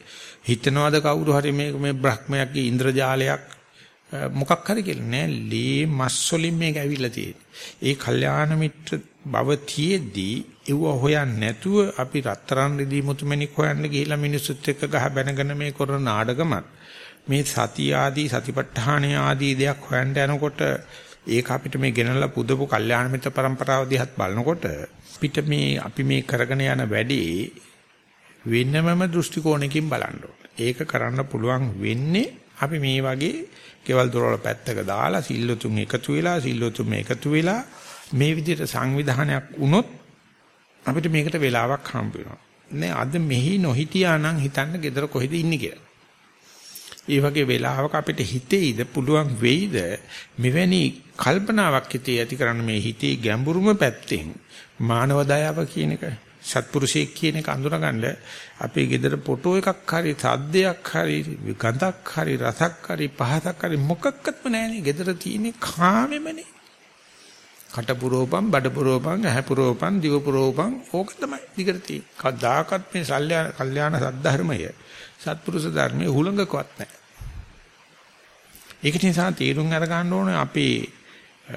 හිතනවාද කවුරු හරි මේක මේ බ්‍රහ්මයාගේ ඉන්ද්‍රජාලයක් මොකක් හරි කියලා නෑ ලේ මස් වලින් මේක ඇවිල්ලා තියෙන්නේ. ඒ කල්යාණ මිත්‍ර බව තියේදී ඒව හොයන්නේ නැතුව අපි රත්තරන් රිදී මුතුමැණික් හොයන්න ගිහිල්ලා මිනිස්සුත් එක්ක ගහ බැනගෙන මේ කරන නාඩගමත් මේ සති ආදී සතිපට්ඨාන ආදී දෙයක් හොයන්න යනකොට ඒක අපිට මේ ගෙනල්ලා පුදපු කල්යාණ මිත්‍ර પરම්පරාව දිහත් බලනකොට අපිට මේ අපි මේ කරගෙන යන වැඩේ වෙනමම දෘෂ්ටි කෝණයකින් බලන්න ඒක කරන්න පුළුවන් වෙන්නේ අපි මේ වගේ කෙවල් දොරවල් පැත්තක දාලා සිල්ලුතුන් එකතු වෙලා සිල්ලුතුන් එකතු වෙලා මේ විදිහට සංවිධානයක් වුණොත් අපිට මේකට වෙලාවක් හම්බ වෙනවා. නේ අද මෙහි නොහිටියා නම් හිතන්න gedara කොහෙද ඉන්නේ කියලා. ඒ වගේ වෙලාවක අපිට හිතෙයිද පුළුවන් වෙයිද මෙවැනි කල්පනාවක් හිතේ ඇති කරන්න මේ හිතේ ගැඹුරුම පැත්තෙන් මානව දයාව කියන එක සත්පුරුෂයෙක් කියන එක අඳුරගන්න අපේ ගෙදර ෆොටෝ එකක් හරි සද්දයක් හරි ගඳක් හරි රසක් හරි පහසක් හරි මොකක්වත්ම නැහැනේ. ගෙදර තියෙන්නේ කාමෙමනේ. කට පුරෝපම් බඩ පුරෝපම් ඇහැ පුරෝපම් දිව පුරෝපම් ඕක තමයි දිගට තියෙන්නේ. කවදාකවත් මේ සල්යාන කල්යාණ සද්ධර්මය සත්පුරුෂ ධර්මයේ හුලඟකවත් නැහැ. ඒක නිසා තීරුම් අර ගන්න ඕනේ අපේ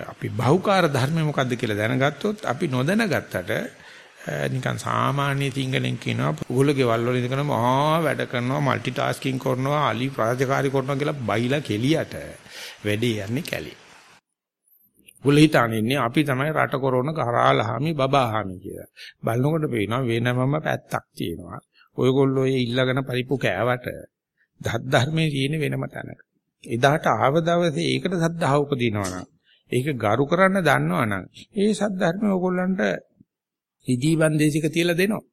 අපි බහුකාර ධර්මය මොකද්ද කියලා දැනගත්තොත් අපි නොදැනගත්තට නිකන් සාමාන්‍ය තිංගලෙන් කියනවා උගල ගෙවල් වල ඉඳගෙන මහා වැඩ කරනවා মালටි ටාස්කින් කරනවා අලි ප්‍රාජකාරී කරනවා කියලා බයිලා කෙලියට වැඩේ යන්නේ කැලේ. උගල හිතාන්නේ අපි තමයි රට කරන කරාලහාමි බබාහාමි කියලා. බලනකොට පේනවා වෙනමම පැත්තක් තියෙනවා. ඔයගොල්ලෝ ඒ ඉල්ලගෙන පරිප්පු කෑවට දත් ධර්මයේ තියෙන වෙනම තැනක. එදාට ආව දවසේ ඒකට සද්ධාව උපදිනවනම් ඒක ගරු කරන්න දන්නවනම් ඒ සද්ධර්මය ඕගොල්ලන්ට රිදී බන්දේසික තියලා දෙනවා.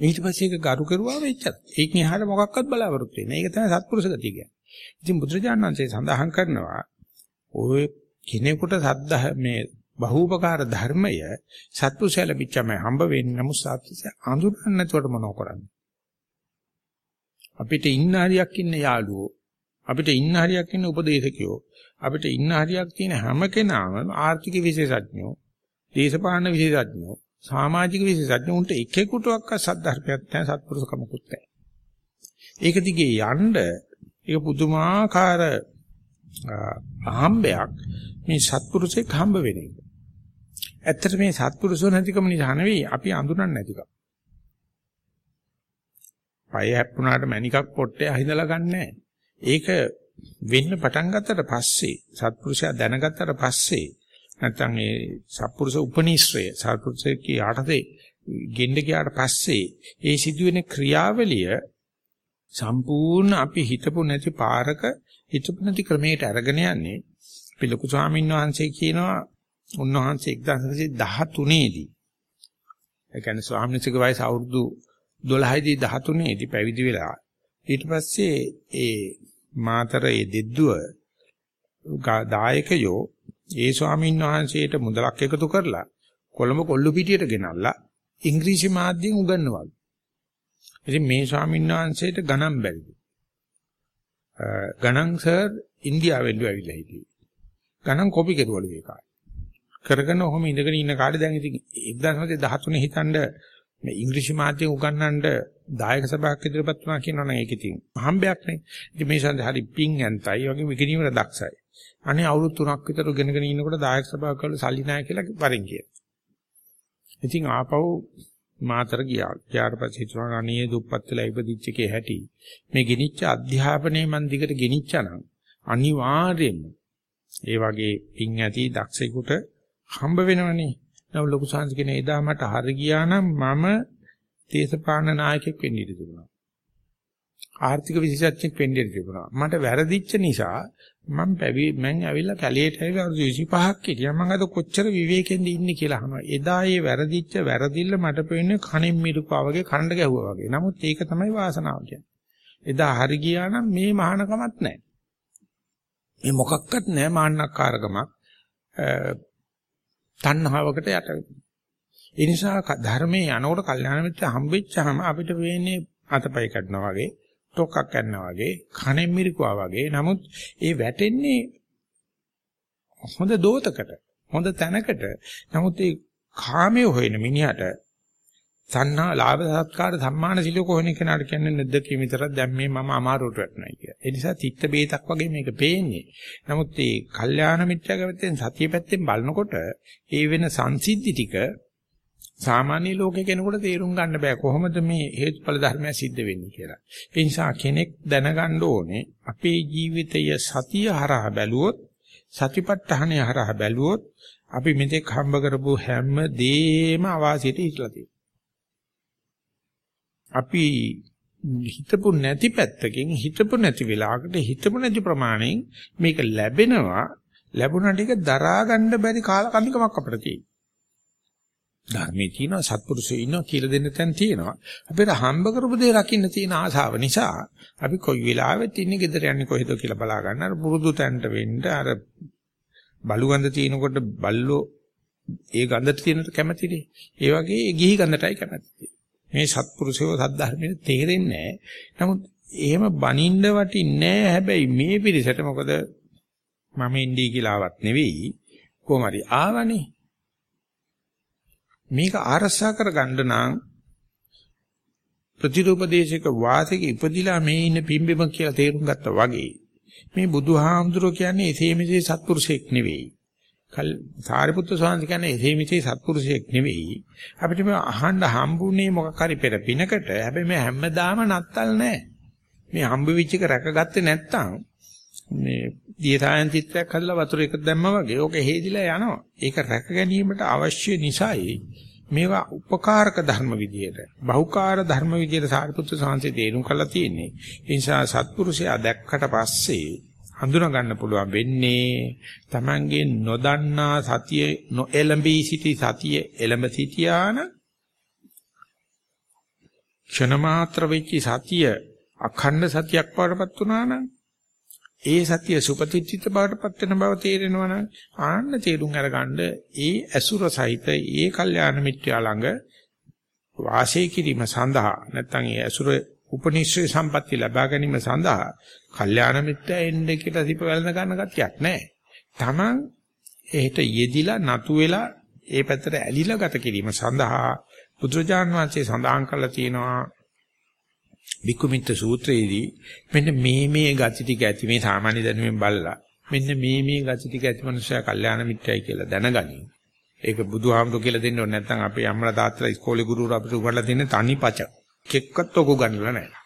ඊට පස්සේ ඒක ගරු කරුවාම එච්චර. ඒක නිහාර මොකක්වත් බලාපොරොත්තු වෙන්නේ. ඒක තමයි සත්පුරුෂ ගතිය කියන්නේ. ඉතින් බුදුරජාණන් වහන්සේ සඳහන් කරනවා ඔය කෙනෙකුට සද්දා මේ බහූපකාර ධර්මය සත්පුරුෂය ලැබිච්චම හම්බ වෙන්නේ නමුත් සත්පුරුෂය අඳුරන්නේ නැතුවට මොනව කරන්නේ? අපිට ඉන්න හරියක් ඉන්න යාළුවෝ අපිට ඉන්න හරියක් ඉන්න උපදේශකයෝ අපිට ඉන්න හරියක් තියෙන හැම කෙනාම ආර්ථික විශේෂඥයෝ දේශපාලන විශේෂඥයෝ සමාජික විශේෂඥ උන්ට එකෙකුටවත් සද්ධර්මයක් නැහැ සත්පුරුෂකමකුත් නැහැ. ඒක දිගේ යන්න ඒක පුදුමාකාර අහම්බයක් මේ සත්පුරුෂෙක් හම්බ වෙන එක. ඇත්තට මේ සත්පුරුෂෝ නැතිකම නිසා නෙවෙයි අපි අඳුරන්නේ නැතිකම. පය හැප්පුණාට මණිකක් පොට්ටේ අහිඳලා ගන්නෑ. ඒක වෙන්න පටන් ගත්තට පස්සේ සත්පුරුෂයා දැනගත්තට පස්සේ නැත්නම් ඒ සත්පුරුෂ උපනිශ්‍රය සත්පුරුෂයේ යටතේ ගෙන්න ගියාට පස්සේ ඒ සිදුවෙන ක්‍රියාවලිය සම්පූර්ණ අපි හිතපු නැති පාරක හිතපු නැති ක්‍රමයට අරගෙන යන්නේ අපි ලොකු ස්වාමීන් වහන්සේ කියනවා උන්වහන්සේ 1913 දී ඒ කියන්නේ ස්වාමීන් වහන්සේගේ වයස අවුරුදු 12 දී 13 දී පැවිදි වෙලා ඊට පස්සේ ඒ මාතර ඒ දෙද්දුව දායකයෝ ඒ ස්වාමීන් වහන්සේට මුදලක් එකතු කරලා කොළඹ කොල්ලු පිටියට ගෙනල්ලා ඉංග්‍රීසි මාධ්‍යයෙන් උගන්වනවා. ඉතින් මේ ස්වාමීන් වහන්සේට ගණන් බැරිද? ගණන් සර් ඉන්දියාවෙන් ඇවිල්ලා හිටියේ. ගණන් කොපි කෙරුවලු ඒ කාලේ. කරගෙන ඔහොම ඉඳගෙන ඉන්න කාලේ දැන් ඉතින් 1913 හිතනද මේ ඉංග්‍රීසි මාධ්‍යයෙන් උගන්වන්න දායක සභාවක් ඉදිරියපත් වුණා කියනවනම් ඒක ඉතින් හම්බයක් නේ. ඉතින් මේ සඳහා හරි පිං ඇන්තයි වගේ විකිණීමට දක්ෂයි. අනේ අවුරුදු 3ක් විතර ගෙනගෙන ඉන්නකොට දායක සභාවක් වල සල්ලි නැහැ කියලා වරින් කියනවා. ඉතින් ආපහු මාතර ගියා. ඊට පස්සේ හිතුණා අනේ දුප්පත් වෙලා ඉපදිච්ච එකේ හැටි. මේ ගෙනිච්ච අධ්‍යාපනයේ මන් දිගට ගෙනිච්චනම් අනිවාර්යයෙන්ම ඒ වගේ පිං ඇති දක්ෂයෙකුට හම්බ වෙනවනේ. නම ලොකු සංස් කියන එදා මට හරි ගියා නම් මම දේශපාලන නායකයෙක් වෙන්න ඉඩ තිබුණා. ආර්ථික විශේෂඥෙක් වෙන්න ඉඩ තිබුණා. මට වැරදිච්ච නිසා මම පැවි මං ඇවිල්ලා කැලේට ඇවිල්ලා 25ක් හිටියා. මං අද කොච්චර විවේකෙන්ද ඉන්නේ කියලා අහනවා. එදා ඒ වැරදිච්ච වැරදිල්ල මට පෙන්නේ කණින් මිරුපා වගේ කණ්ඩ ගැහුවා වගේ. නමුත් ඒක තමයි වාසනාව කියන්නේ. එදා හරි ගියා නම් මේ මහානකමක් නැහැ. මේ මොකක්වත් නැහැ මාන්නක්කාරකමක්. තණ්හාවකට යට ඒ නිසා ධර්මයේ යනකොට කල්යාණ මිත්‍ර හම්බෙච්චාම අපිට වෙන්නේ අතපය කඩනවා වගේ, ටොක්ක් කරනවා වගේ, කණෙන් මිරිකුවා වගේ. නමුත් ඒ වැටෙන්නේ හොඳ දෝතකට, හොඳ තැනකට. නමුත් ඒ කාමයේ හොයන මිනිහට සන්නා ලාභ සත්කාර සම්මාන සිලෝක හොයන කෙනාට කියන්නේ නැද්ද කී විතරක් දැන් මේ මම අමාරුවට වැටුණා කියලා. ඒ නිසා තිත්ත බේතක් වගේ මේක පේන්නේ. නමුත් මේ කල්යාණ මිත්‍යාගමෙන් සතිය පැත්තෙන් බලනකොට ඒ වෙන සංසිද්ධි ටික සාමාන්‍ය ලෝකේ කෙනෙකුට තේරුම් ගන්න බෑ කොහොමද මේ හේතුඵල ධර්මය සිද්ධ වෙන්නේ කියලා. ඒ නිසා කෙනෙක් දැනගන්න ඕනේ අපේ ජීවිතය සතිය හරහා බැලුවොත් සතිපට්ඨානය හරහා බැලුවොත් අපි මෙතෙක් හම්බ කරපු හැම දෙයක්ම අවාසියට ඉట్లా තියෙනවා. අපි හිතපු නැති පැත්තකින් හිතපු නැති වෙලාවකට හිතපු නැති ප්‍රමාණයෙන් මේක ලැබෙනවා ලැබුණා ටික දරා ගන්න බැරි කාලකන්නිකමක් අපිට තියෙනවා. ධර්මයේ තියෙනවා සත්පුරුෂයෝ ඉන්නවා කියලා දෙන්න තැන් තියෙනවා. අපිට හම්බ කරපු දේ රකින්න තියෙන ආසාව නිසා අපි කොයි වෙලාවෙත් ඉන්නේ ගෙදර යන්නේ කොහෙද කියලා බලා ගන්න අර පුරුදු තැනට වෙන්න අර බලු ගඳ තියෙනකොට බල්ලෝ ඒ ගඳට තියෙනට කැමතිනේ. ඒ වගේ ගිහි ගඳටයි කැමති. මේ සත්පුරුෂයෝ සද්ධර්මයේ තේරෙන්නේ නැහැ. නමුත් එහෙම බනින්න වටින්නේ නැහැ. හැබැයි මේ පිරිසට මොකද මම ඉන්දී කියලා ආවත් නෙවෙයි කොහොම හරි ආවනේ මේක ආරසා කරගන්න නම් ප්‍රතිරූපදේශක වාසික ඉපදිලා මේ ඉන්න පිම්බෙම කියලා තේරුම් ගත්තා වගේ මේ බුදුහාමුදුරුවෝ කියන්නේ එසේ මෙසේ සත්පුරුෂයෙක් නෙවෙයි. කල් සාරිපුත්‍ර ස්වාමීන් කියන්නේ එසේ මෙසේ සත්පුරුෂයෙක් නෙවෙයි. අපිට මේ අහන්න හම්බුනේ මොකක් හරි පෙර පිනකට. හැබැයි මේ හැමදාම නත්තල් නැහැ. මේ හම්බ වෙච්ච එක රැකගත්තේ නැත්තම් මේ දියසායන් චිත්‍රයක් හදලා වතුර එක දැම්මා වගේ ඕක හේදිලා යනවා. ඒක රැක ගැනීමට අවශ්‍ය නිසායි මේවා උපකාරක ධර්ම විදියට බහුකාර ධර්ම විදියට සාරිපුත්‍ර සාංශේ තේරුම් කරලා තියෙන්නේ. ඒ නිසා සත්පුරුෂයා දැක්කට පස්සේ හඳුනා ගන්න පුළුවන් වෙන්නේ Tamange නොදන්නා සතිය නොඑළඹී සිටි සතිය එළඹ සිටියාන ක්ෂණ මාත්‍ර වෙච්ච සතිය අඛණ්ඩ සතියක් වඩපත් වුණා නම් ඒ සතිය සුපතිත්‍ිත බවට පත් වෙන බව තේරෙනවනම් ආන්න තේරුම් අරගන්න ඒ ඇසුර සහිත ඒ කල්යාණ මිත්‍යා ළඟ වාසය කිරීම සඳහා නැත්නම් ඒ ඇසුර උපනිශ්‍රේ සම්පatti ලබා ගැනීම සඳහා කල්යාණ මිත්‍යා එන්නේ කියලා සිප වැළඳ ගන්න ගතියක් නැහැ. Taman එහෙට යෙදිලා නතු වෙලා ඒ පැත්තට ඇලිලා ගත කිරීම සඳහා බුදුරජාන් වහන්සේ සඳහන් කළා තියෙනවා විකුමිත්ත සූත්‍රයේදී මෙන්න මේ මේ ගති ටික ඇති මේ සාමාන්‍ය දැනුමෙන් බලලා මෙන්න මේ මේ ගති ටික ඇති මනුස්සයා කල්යාණ මිත්‍යයි කියලා දැනගනි. ඒක බුදුහාමුදුරු කියලා දෙන්න ඕනේ නැත්නම් අපේ අම්මලා තාත්තලා ඉස්කෝලේ ගුරුවරු අපිට උගන්ලා දෙන්නේ තනි පච. කෙක්කත් ඔක උගන්වලා නැහැ.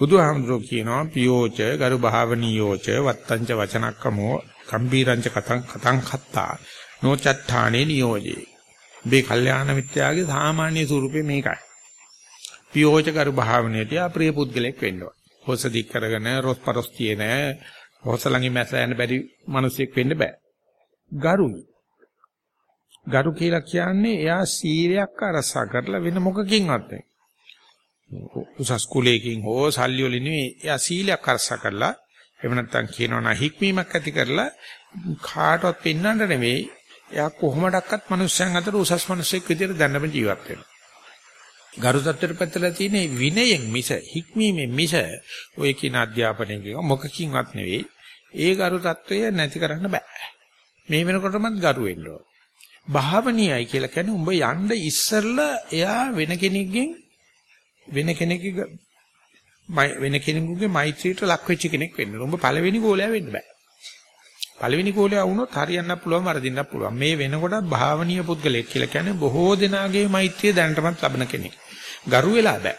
බුදුහාමුදුරු කියනවා පියෝච ගරු භාවනියෝච වත්තංච වචනක්කමෝ කම්බීරංච කතං කතං khත්තා නොචත්තානේ නියෝජේ. මේ කල්යාණ මිත්‍යාගේ සාමාන්‍ය ස්වරූපේ මේකයි. පියෝච කරු භාවනයට අප්‍රිය පුද්ගලෙක් වෙන්න ඕන. හොස දික් කරගෙන රොස්පරොස් කියන හොස ළඟින් මැස යන බැරි මිනිසෙක් වෙන්න බෑ. ගරුයි. ගරු කියලා කියන්නේ එයා සීලයක් අරසා කරලා වෙන මොකකින්වත් නෙවෙයි. උසස් කුලයකින් හෝ සල්ලි වලින් නෙවෙයි එයා සීලයක් අරසා කරලා එහෙම නැත්නම් කියනවා නම් හික්මීමක් ඇති කරලා කාටවත් පෙන්වන්න නෙවෙයි එයා කොහොමඩක්වත් මිනිස්යන් අතර උසස් මිනිසෙක් විදිහට දැනම ජීවත් වෙනවා. ගරු තත්ත්වයට පැත්තලා තියෙන විනයෙන් මිස හික්මීමෙන් මිස ඔය කියන අධ්‍යාපනයක මොකකින්වත් නෙවෙයි. ඒ ගරු තත්ත්වය නැති කරන්න බෑ. මේ වෙනකොටමත් ගරු වෙන්න ඕන. භාවනියයි කියලා කියන්නේ උඹ යන්න ඉස්සෙල්ලා එයා වෙන කෙනෙක්ගෙන් වෙන කෙනෙකුගේ වෙන කෙනෙකුගේ මෛත්‍රියට ලක් වෙච්ච කෙනෙක් වෙන්න ඕන. උඹ පළවෙනි ගෝලයා වෙන්න බෑ. පළවෙනි ගෝලයා වුණොත් හරියන්න පුළුවන් වරදින්න පුළුවන්. මේ වෙනකොට භාවනීය පුද්ගලයෙක් කියලා කියන්නේ බොහෝ දෙනාගේ මෛත්‍රිය දැනටමත් ලබන කෙනෙක්. ගරු වෙලා බෑ.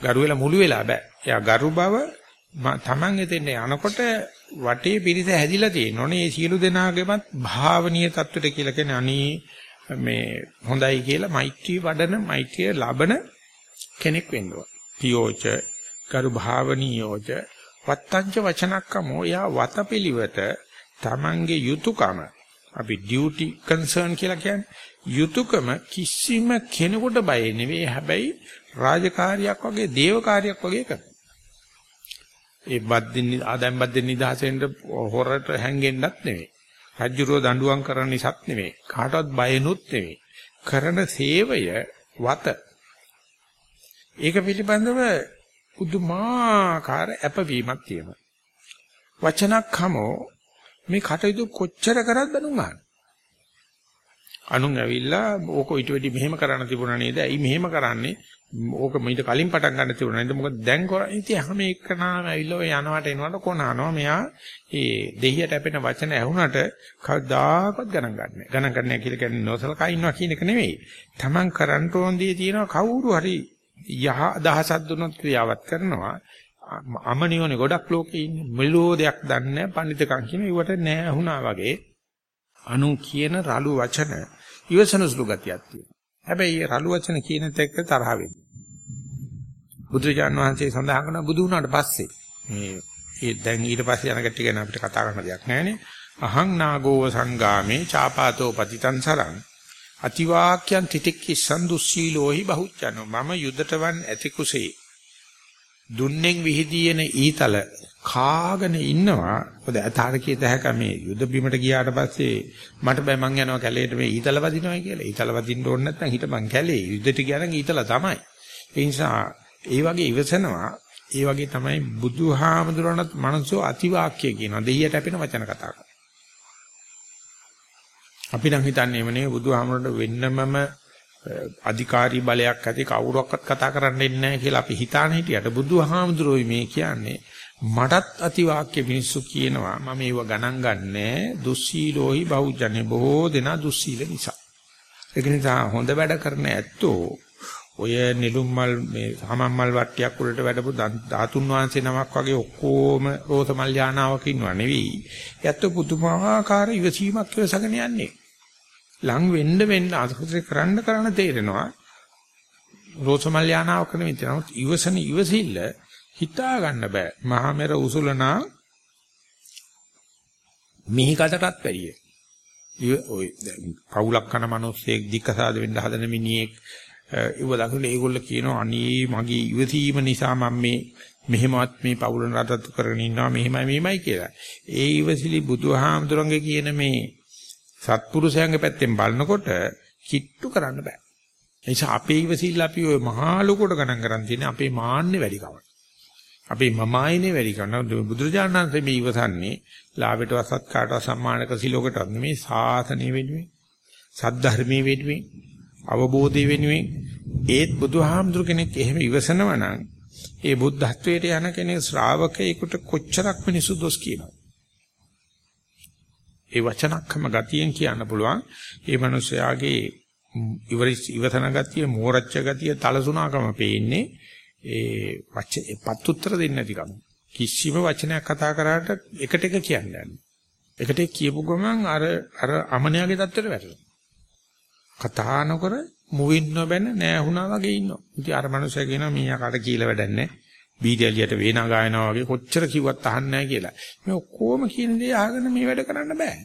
ගරු වෙලා මුළු වෙලා බෑ. එයා ගරු බව තමන් එතෙන් යනකොට වටේ පිරිස හැදිලා තියෙනෝනේ මේ සියලු දෙනාගේමත් භාවනීය தത്വෙට කියලා කියන්නේ අනී මේ හොඳයි කියලා මෛත්‍රී වඩන මෛත්‍රිය ලබන කෙනෙක් වෙන්න ඕන. පියෝච කරු භාවනීයෝච වත්තංච වචනක්කමෝ යා වතපිලිවෙත තමන්ගේ යුතුයකම අපි ඩියුටි කන්සර්න් කියලා කියන්නේ යුතුයකම කිසිම කෙනෙකුට බය නෙවෙයි හැබැයි රාජකාරියක් වගේ දේවකාරියක් වගේ කරනවා. ඒ බද්දින් ආදම් බද්දින් නිදහසෙන් හොරට හැංගෙන්නත් නෙවෙයි. රජ්ජුරුව දඬුවම් කරන නිසාත් නෙවෙයි. කාටවත් බයනුත් නෙවෙයි. කරන සේවය වත. ඒක පිළිබඳව පුදුමාකාර අපවීමක් තියෙනවා. වචනක් හමෝ මේ කටයුතු කොච්චර කරත් බඳුන් ගන්න. අනුන් ඇවිල්ලා ඕක ඊට වෙඩි මෙහෙම කරන්න තිබුණා නේද? ඇයි මෙහෙම කරන්නේ? ඕක මීට කලින් පටන් ගන්න තිබුණා නේද? මොකද දැන් කරන්නේ ඉතින් හැම එකනාම ඇවිල්ලා ඔය යනවට එනවට කොනනවා. මෙයා ඒ දෙහියට අපෙන වචන ඇහුණට කවදාකවත් ගණන් ගන්නෑ. ගණන් ගන්නෑ කියලා කියන්නේ නොසලකා ඉන්නවා කියන එක නෙවෙයි. Taman කරන්න ඕන දේ තියෙනවා කවුරු හරි යහ අදහසක් දුන්නොත් ක්‍රියාවත් කරනවා. අමනියෝනේ ගොඩක් ලෝකේ ඉන්නේ. මෙලෝ දෙයක් දන්නේ නැහැ පඬිතකම් කියන ඒවට නෑ වුණා වගේ. අනු කියන රළු වචන ඉවසන සුළු ගතියක් තියෙනවා. හැබැයි රළු වචන කියන තෙක්ක තරහ වෙන්නේ. බුදුජාන් වහන්සේ සඳහන් කරන බුදු වුණාට පස්සේ මේ ඒ දැන් ඊට පස්සේ යන කට්ටිය ගැන අපිට කතා කරන්න දෙයක් නැහැනේ. අහං නාගෝව සංගාමේ චාපාතෝ පතිතං සරං අතිවාක්‍යං තිතික්ඛිසං දුස්සීලෝහි බහුච්චනෝ මම යුදටවන් ඇති කුසේ දුන්නෙන් විහිදීන ඊතල කාගෙන ඉන්නවා. මොකද අතාර කීත හැක මේ යුද බිමට ගියාට පස්සේ මට බෑ මං යනවා කැලේට මේ ඊතල වදිනවා කියලා. ඊතල වදින්න ඕනේ නැත්නම් හිටපන් කැලේ යුදට ගියා නම් ඊතල තමයි. ඒ නිසා ඒ වගේ ඉවසනවා. ඒ වගේ තමයි බුදුහාමුදුරණත් මනසෝ අතිවාක්‍ය කියනවා. දෙයියට අපින වචන කතා කරනවා. අපි නම් හිතන්නේ එමනේ බුදුහාමුදුරන්ට වෙන්නමම අධිකාරී බලයක් ඇති කවුරක්වත් කතා කරන්න ඉන්නේ නැහැ කියලා අපි හිතාන හිටියට බුදුහාමුදුරුවෝ මේ කියන්නේ මටත් අතිවාක්‍ය මිනිස්සු කියනවා මම ඒව ගණන් ගන්නෑ දුස්සීලෝහි බහුජනේ බොහෝ දෙනා දුස්සීල නිසා ඒක නිසා හොඳ වැඩ කරන ඇත්තෝ ඔය නිලුම් මල් මේ සමම් මල් වට්ටියක් උඩට වැඩපු ධාතුන් වහන්සේ නමක් වගේ ඔක්කොම රෝස මල් යානාවක ඉන්නව නෙවෙයි. යැත්ත පුදුමාකාර ඉවසීමක් ඉවසගෙන යන්නේ. ලං වෙන්න වෙන්න අසුතේ කරන්න කරන්න තේරෙනවා. රෝස මල් යානාවක නෙවෙයි නමුත් ඉවසන ඉවසිල්ල හිතා ගන්න බෑ. මහා මෙර උසුලනා මිහිකටටත් වැඩිය. ඔය පවුලක් කන මිනිස්සෙක් දික්කසාද වෙන්න හදන මිනිහෙක් ඒව දකින්න ඒගොල්ලෝ කියනවා අනේ මගේ ඉවසීම නිසා මම මේ මෙහෙමවත් මේ පවුලන රටතු කරගෙන ඉන්නවා මෙහෙමයි මෙහෙමයි කියලා. ඒ ඉවසිලි බුදුහාමුදුරන්ගේ කියන මේ සත්පුරුෂයන්ගේ පැත්තෙන් බලනකොට කිට්ටු කරන්න බෑ. ඒ නිසා අපේ ඉවසිල්ල අපි ওই මහා ලොකුට ගණන් කරන් තියෙන්නේ අපේ මාන්නේ වැඩි කම. අපේ මමායිනේ වැඩි කරන බුදුරජාණන් වහන්සේ මේ ඉවසන්නේ ලාභයට වසත් කාටවත් සම්මානක සිලෝකටවත් නෙමේ සාසනෙ වෙනුවෙන් සද්ධර්මයේ වෙනුවෙන් අවබෝධය වෙනුවෙන්. ඒත් බුදුහාමුදුර කෙනෙක් එහෙම ඉවසනවා නම් ඒ බුද්ධත්වයට යන කෙනෙක් ශ්‍රාවකයෙකුට කොච්චරක් මිනිසු දොස් කියනවා. ඒ වචනක්කම ගතියෙන් කියන්න පුළුවන්. ඒ මිනිස්යාගේ ඉවරිස් ඉවතන ගතිය, මෝරච්ච ගතිය, තලසුණාකම පේන්නේ ඒ වචන පත්තුත්තර දෙන්නේ නැතිකම. කිසිම වචනයක් කතා කරාට එකට එක කියන්නේ. එකට කියපු ගමන් අර අර අමනයාගේ தත්තර වැටෙනවා. කතා නොකර මුවින් නොබැන නෑ වුණා වගේ ඉන්නවා. ඉතින් අර මනුස්සයා කියනවා මීයා කාට කියලා වැඩක් නෑ. බීඩියලියට වේනා ගායනා වගේ කොච්චර කිව්වත් අහන්නේ නැහැ කියලා. මේ ඔක්කොම කියන දේ අහගෙන මේ වැඩ කරන්න බෑ.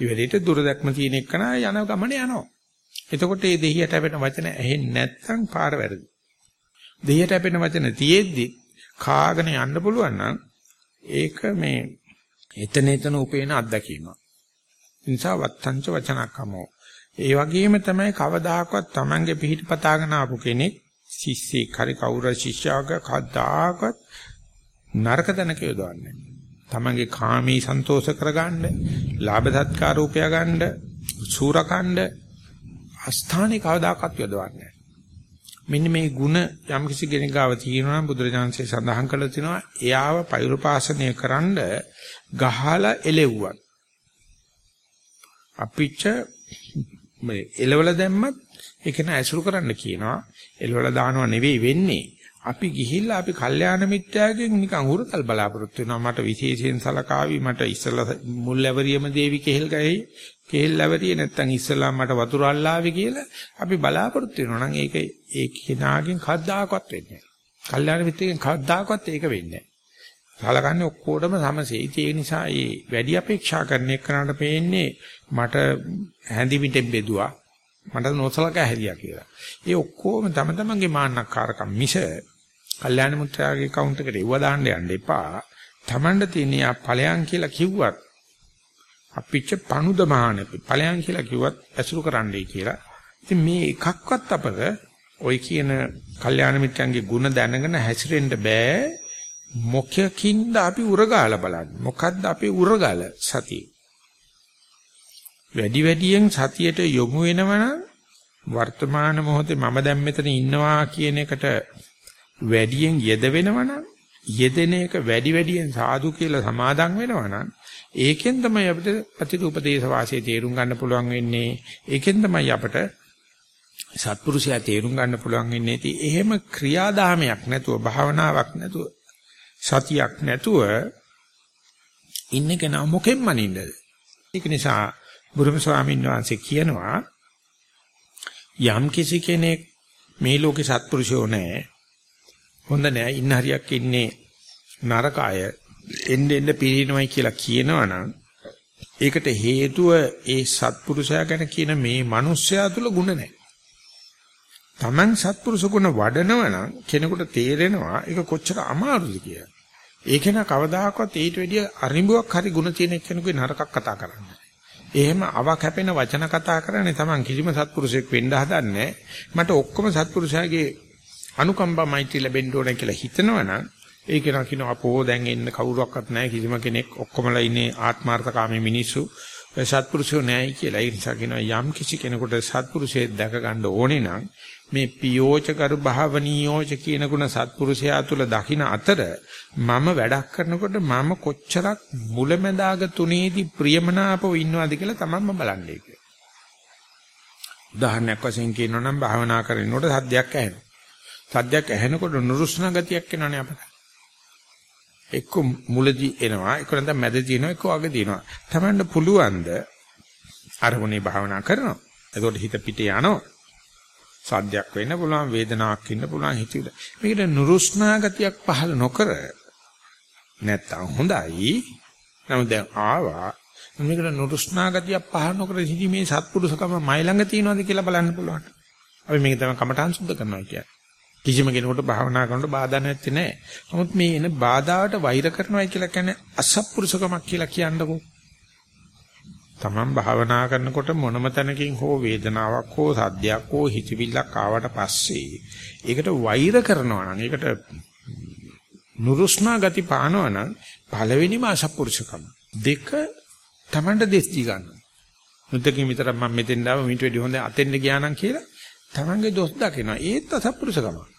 මේ වැඩේට දුරදක්ම තියෙන එක නා යන ගමන යනවා. එතකොට මේ දෙහියට අපෙන වචන ඇහෙන්නේ නැත්නම් පාර වැරදි. දෙහියට අපෙන වචන තියෙද්දි කාගෙන යන්න පුළුවන් නම් ඒක මේ එතන එතන උපේන අත්දැකීමක්. නිසා වත්තංච වචනක්කමෝ ඒ වගේම තමයි කවදාකවත් Tamange පිහිට පතාගෙන ආපු කෙනෙක් ශිෂ්‍යෙක් හරි කවුරු ශිෂ්‍යාවක කවදාකවත් නරක තැනක යොදවන්නේ. Tamange කාමී සන්තෝෂ කරගන්න, ලාභ සත්කාර උපයා ගන්න, සූරකණ්ඩ අස්ථානේ කවදාකවත් යොදවන්නේ මෙන්න මේ ಗುಣ යම් කිසි කෙනෙක් ගාව තියෙනවා නම් බුදුරජාන්සේ සඳහන් කළා තිනවා එයාව පෛරුපාසනය කරන්න ගහලා එලෙව්වත් අපිච්ච මේ එලවල දැම්මත් ඒක න ඇසුරු කරන්න කියනවා. එලවල දානවා නෙවෙයි වෙන්නේ. අපි ගිහිල්ලා අපි කල්යාණ මිත්‍යාගෙන් නිකන් හුරතල් බලාපොරොත්තු වෙනවා. මට විශේෂයෙන් සලකාවි මට ඉස්සලා මුල් ඇවරියම දේවි කෙහෙල් ගහේ කෙහෙල් ඇවරිය නැත්තම් ඉස්සලා මට වතුර අල්ලාවි කියලා අපි බලාපොරොත්තු වෙනවා නම් ඒක ඒ කෙනාගෙන් කද්දාකවත් වෙන්නේ නැහැ. කල්යාණ මිත්‍යාගෙන් කද්දාකවත් ඒක වෙන්නේ නැහැ. සලකන්නේ ඔක්කොටම සමසේ. ඒ නිසා මේ වැඩි අපේක්ෂා කරන එකනට පේන්නේ මට හැඳිමිටෙන් බෙදුවා මට නොසලකා හැරියා කියලා. ඒ ඔක්කොම තම තමන්ගේ මාන්නක්කාරකම් මිස කල්යාණ මුත්‍රාගේ කවුන්ට් එකට ඉව දාන්න යන්න එපා. Tamanda තියෙන යා ඵලයන් කියලා කිව්වත් අපිච්ච පණුද මහානපි ඵලයන් කියලා කිව්වත් ඇසුරු කරන්නයි කියලා. ඉතින් මේ එකක්වත් අපර ওই කියන කල්යාණ මිත්‍රයන්ගේ ಗುಣ දැනගෙන හැසිරෙන්න බෑ. මොකකින්ද අපි උරගාලා බලන්නේ? මොකද්ද අපේ උරගාල සතිය? වැඩි වැඩියෙන් සතියට යොමු වෙනවනම් වර්තමාන මොහොතේ මම දැන් මෙතන ඉන්නවා කියන එකට වැඩියෙන් යෙද වෙනවනම් යෙදෙන එක වැඩි වැඩියෙන් සාදු කියලා සමාදන් වෙනවනම් ඒකෙන් තමයි අපිට ප්‍රතිરૂපදේශ වාසිය තේරුම් ගන්න පුළුවන් වෙන්නේ. ඒකෙන් තමයි අපිට සත්පුරුෂයා තේරුම් ගන්න පුළුවන් ඉන්නේ ඉතින් එහෙම ක්‍රියාදාමයක් නැතුව භාවනාවක් නැතුව සතියක් නැතුව ඉන්නේ කෙනා මොකෙන් මනින්නද ඒක නිසා බුදුම ස්වාමීන් වහන්සේ කියනවා යම් කිසි කෙනෙක් මේ ලෝකේ සත්පුරුෂයෝ නැහැ. හොඳ නෑ ඉන්න හරියක් ඉන්නේ නරක අය එන්න එන්න පිරිනවයි කියලා කියනවනම් ඒකට හේතුව ඒ සත්පුරුෂයා ගැන කියන මේ මිනිස්සයා තුල ಗುಣ නැහැ. Taman සත්පුරුෂ ගුණ වඩනවනම් කෙනෙකුට තේරෙනවා ඒක කොච්චර අමාරුද කියලා. ඒක න කවදාකවත් ඊට වැඩිය අරිඹුවක් හරි ಗುಣ තියෙන කෙනෙකුගේ නරකක් කතා කරන්නේ. එහෙම අව කැපෙන වචන කතා කරන්නේ Taman කිසිම සත්පුරුෂයෙක් වෙන්න හදන්නේ මට ඔක්කොම සත්පුරුෂයාගේ අනුකම්පා මෛත්‍රී ලැබෙන්න ඕන කියලා හිතනවනම් ඒක නා කියන අපෝ දැන් එන්න කවුරුවක්වත් නැහැ කිසිම කෙනෙක් ඔක්කොමලා ඉන්නේ ආත්මార్థකාමී මිනිස්සු සත්පුරුෂයෝ නැහැයි කියලා. ඒ නිසා කියනවා යම් කිසි කෙනෙකුට සත්පුරුෂයෙක් දැක ගන්න ඕනේ නම් මේ පියෝච කරු භාවනීයෝච කියන ගුණ සත්පුරුෂයා තුල දකින අතර මම වැඩක් කරනකොට මම කොච්චරක් මුලැමැදාග තුනේදී ප්‍රියමනාපව ඉන්නවද කියලා තමන්ම බලන්නේ කියලා. උදාහරණයක් වශයෙන් කියනවා නම් භාවනා කරනකොට සද්දයක් ඇහෙනවා. සද්දයක් ඇහෙනකොට නුරුස්නා ගතියක් එනවනේ අපට. එක්ක මුලදී එනවා එක්ක නැත්නම් මැද තියෙනවා එක්ක අග තියෙනවා තමන්න පුළුවන්ද අරමුණේ භාවනා කරනවා. එතකොට හිත පිටේ යනවා. සාධ්‍යයක් වෙන්න පුළුවන් වේදනාවක් ඉන්න පුළුවන් හිතවිල. මේකට නුරුස්නා ගතියක් පහළ නොකර නැත්තම් හොඳයි. නමුත් දැන් ආවා. මේකට නුරුස්නා ගතියක් පහළ නොකර ඉතින් මේ සත්පුරුෂකම මයි ළඟ තියෙනවද කියලා බලන්න පුළුවන්. අපි මේක තමයි කමඨාන් සුද්ධ කරනවා කියන්නේ. කිසිම කෙනෙකුට භාවනා කරනකොට බාධා නැත්තේ නෑ. නමුත් මේ එන බාධාවට වෛර කරනවා කියලා කියන්නේ අසත්පුරුෂකමක් කියලා කියන්නකෝ. තමන් භාවනා කරනකොට මොනම තැනකින් හෝ වේදනාවක් හෝ සද්දයක් හෝ හිතවිල්ලක් ආවට පස්සේ ඒකට වෛර කරනවා නම් ඒකට නුරුස්නා ගති පානවා නම් පළවෙනිම අසත්පුරුෂකම. දෙක තමන්ට දෙස් දී ගන්න. මුද්දකින් විතර මම මෙතෙන් ආව මිට වෙඩි හොඳ අතෙන්ද ගියා නම් කියලා තමන්ගේ දොස් දකිනවා. ඒත් අසත්පුරුෂකමක්.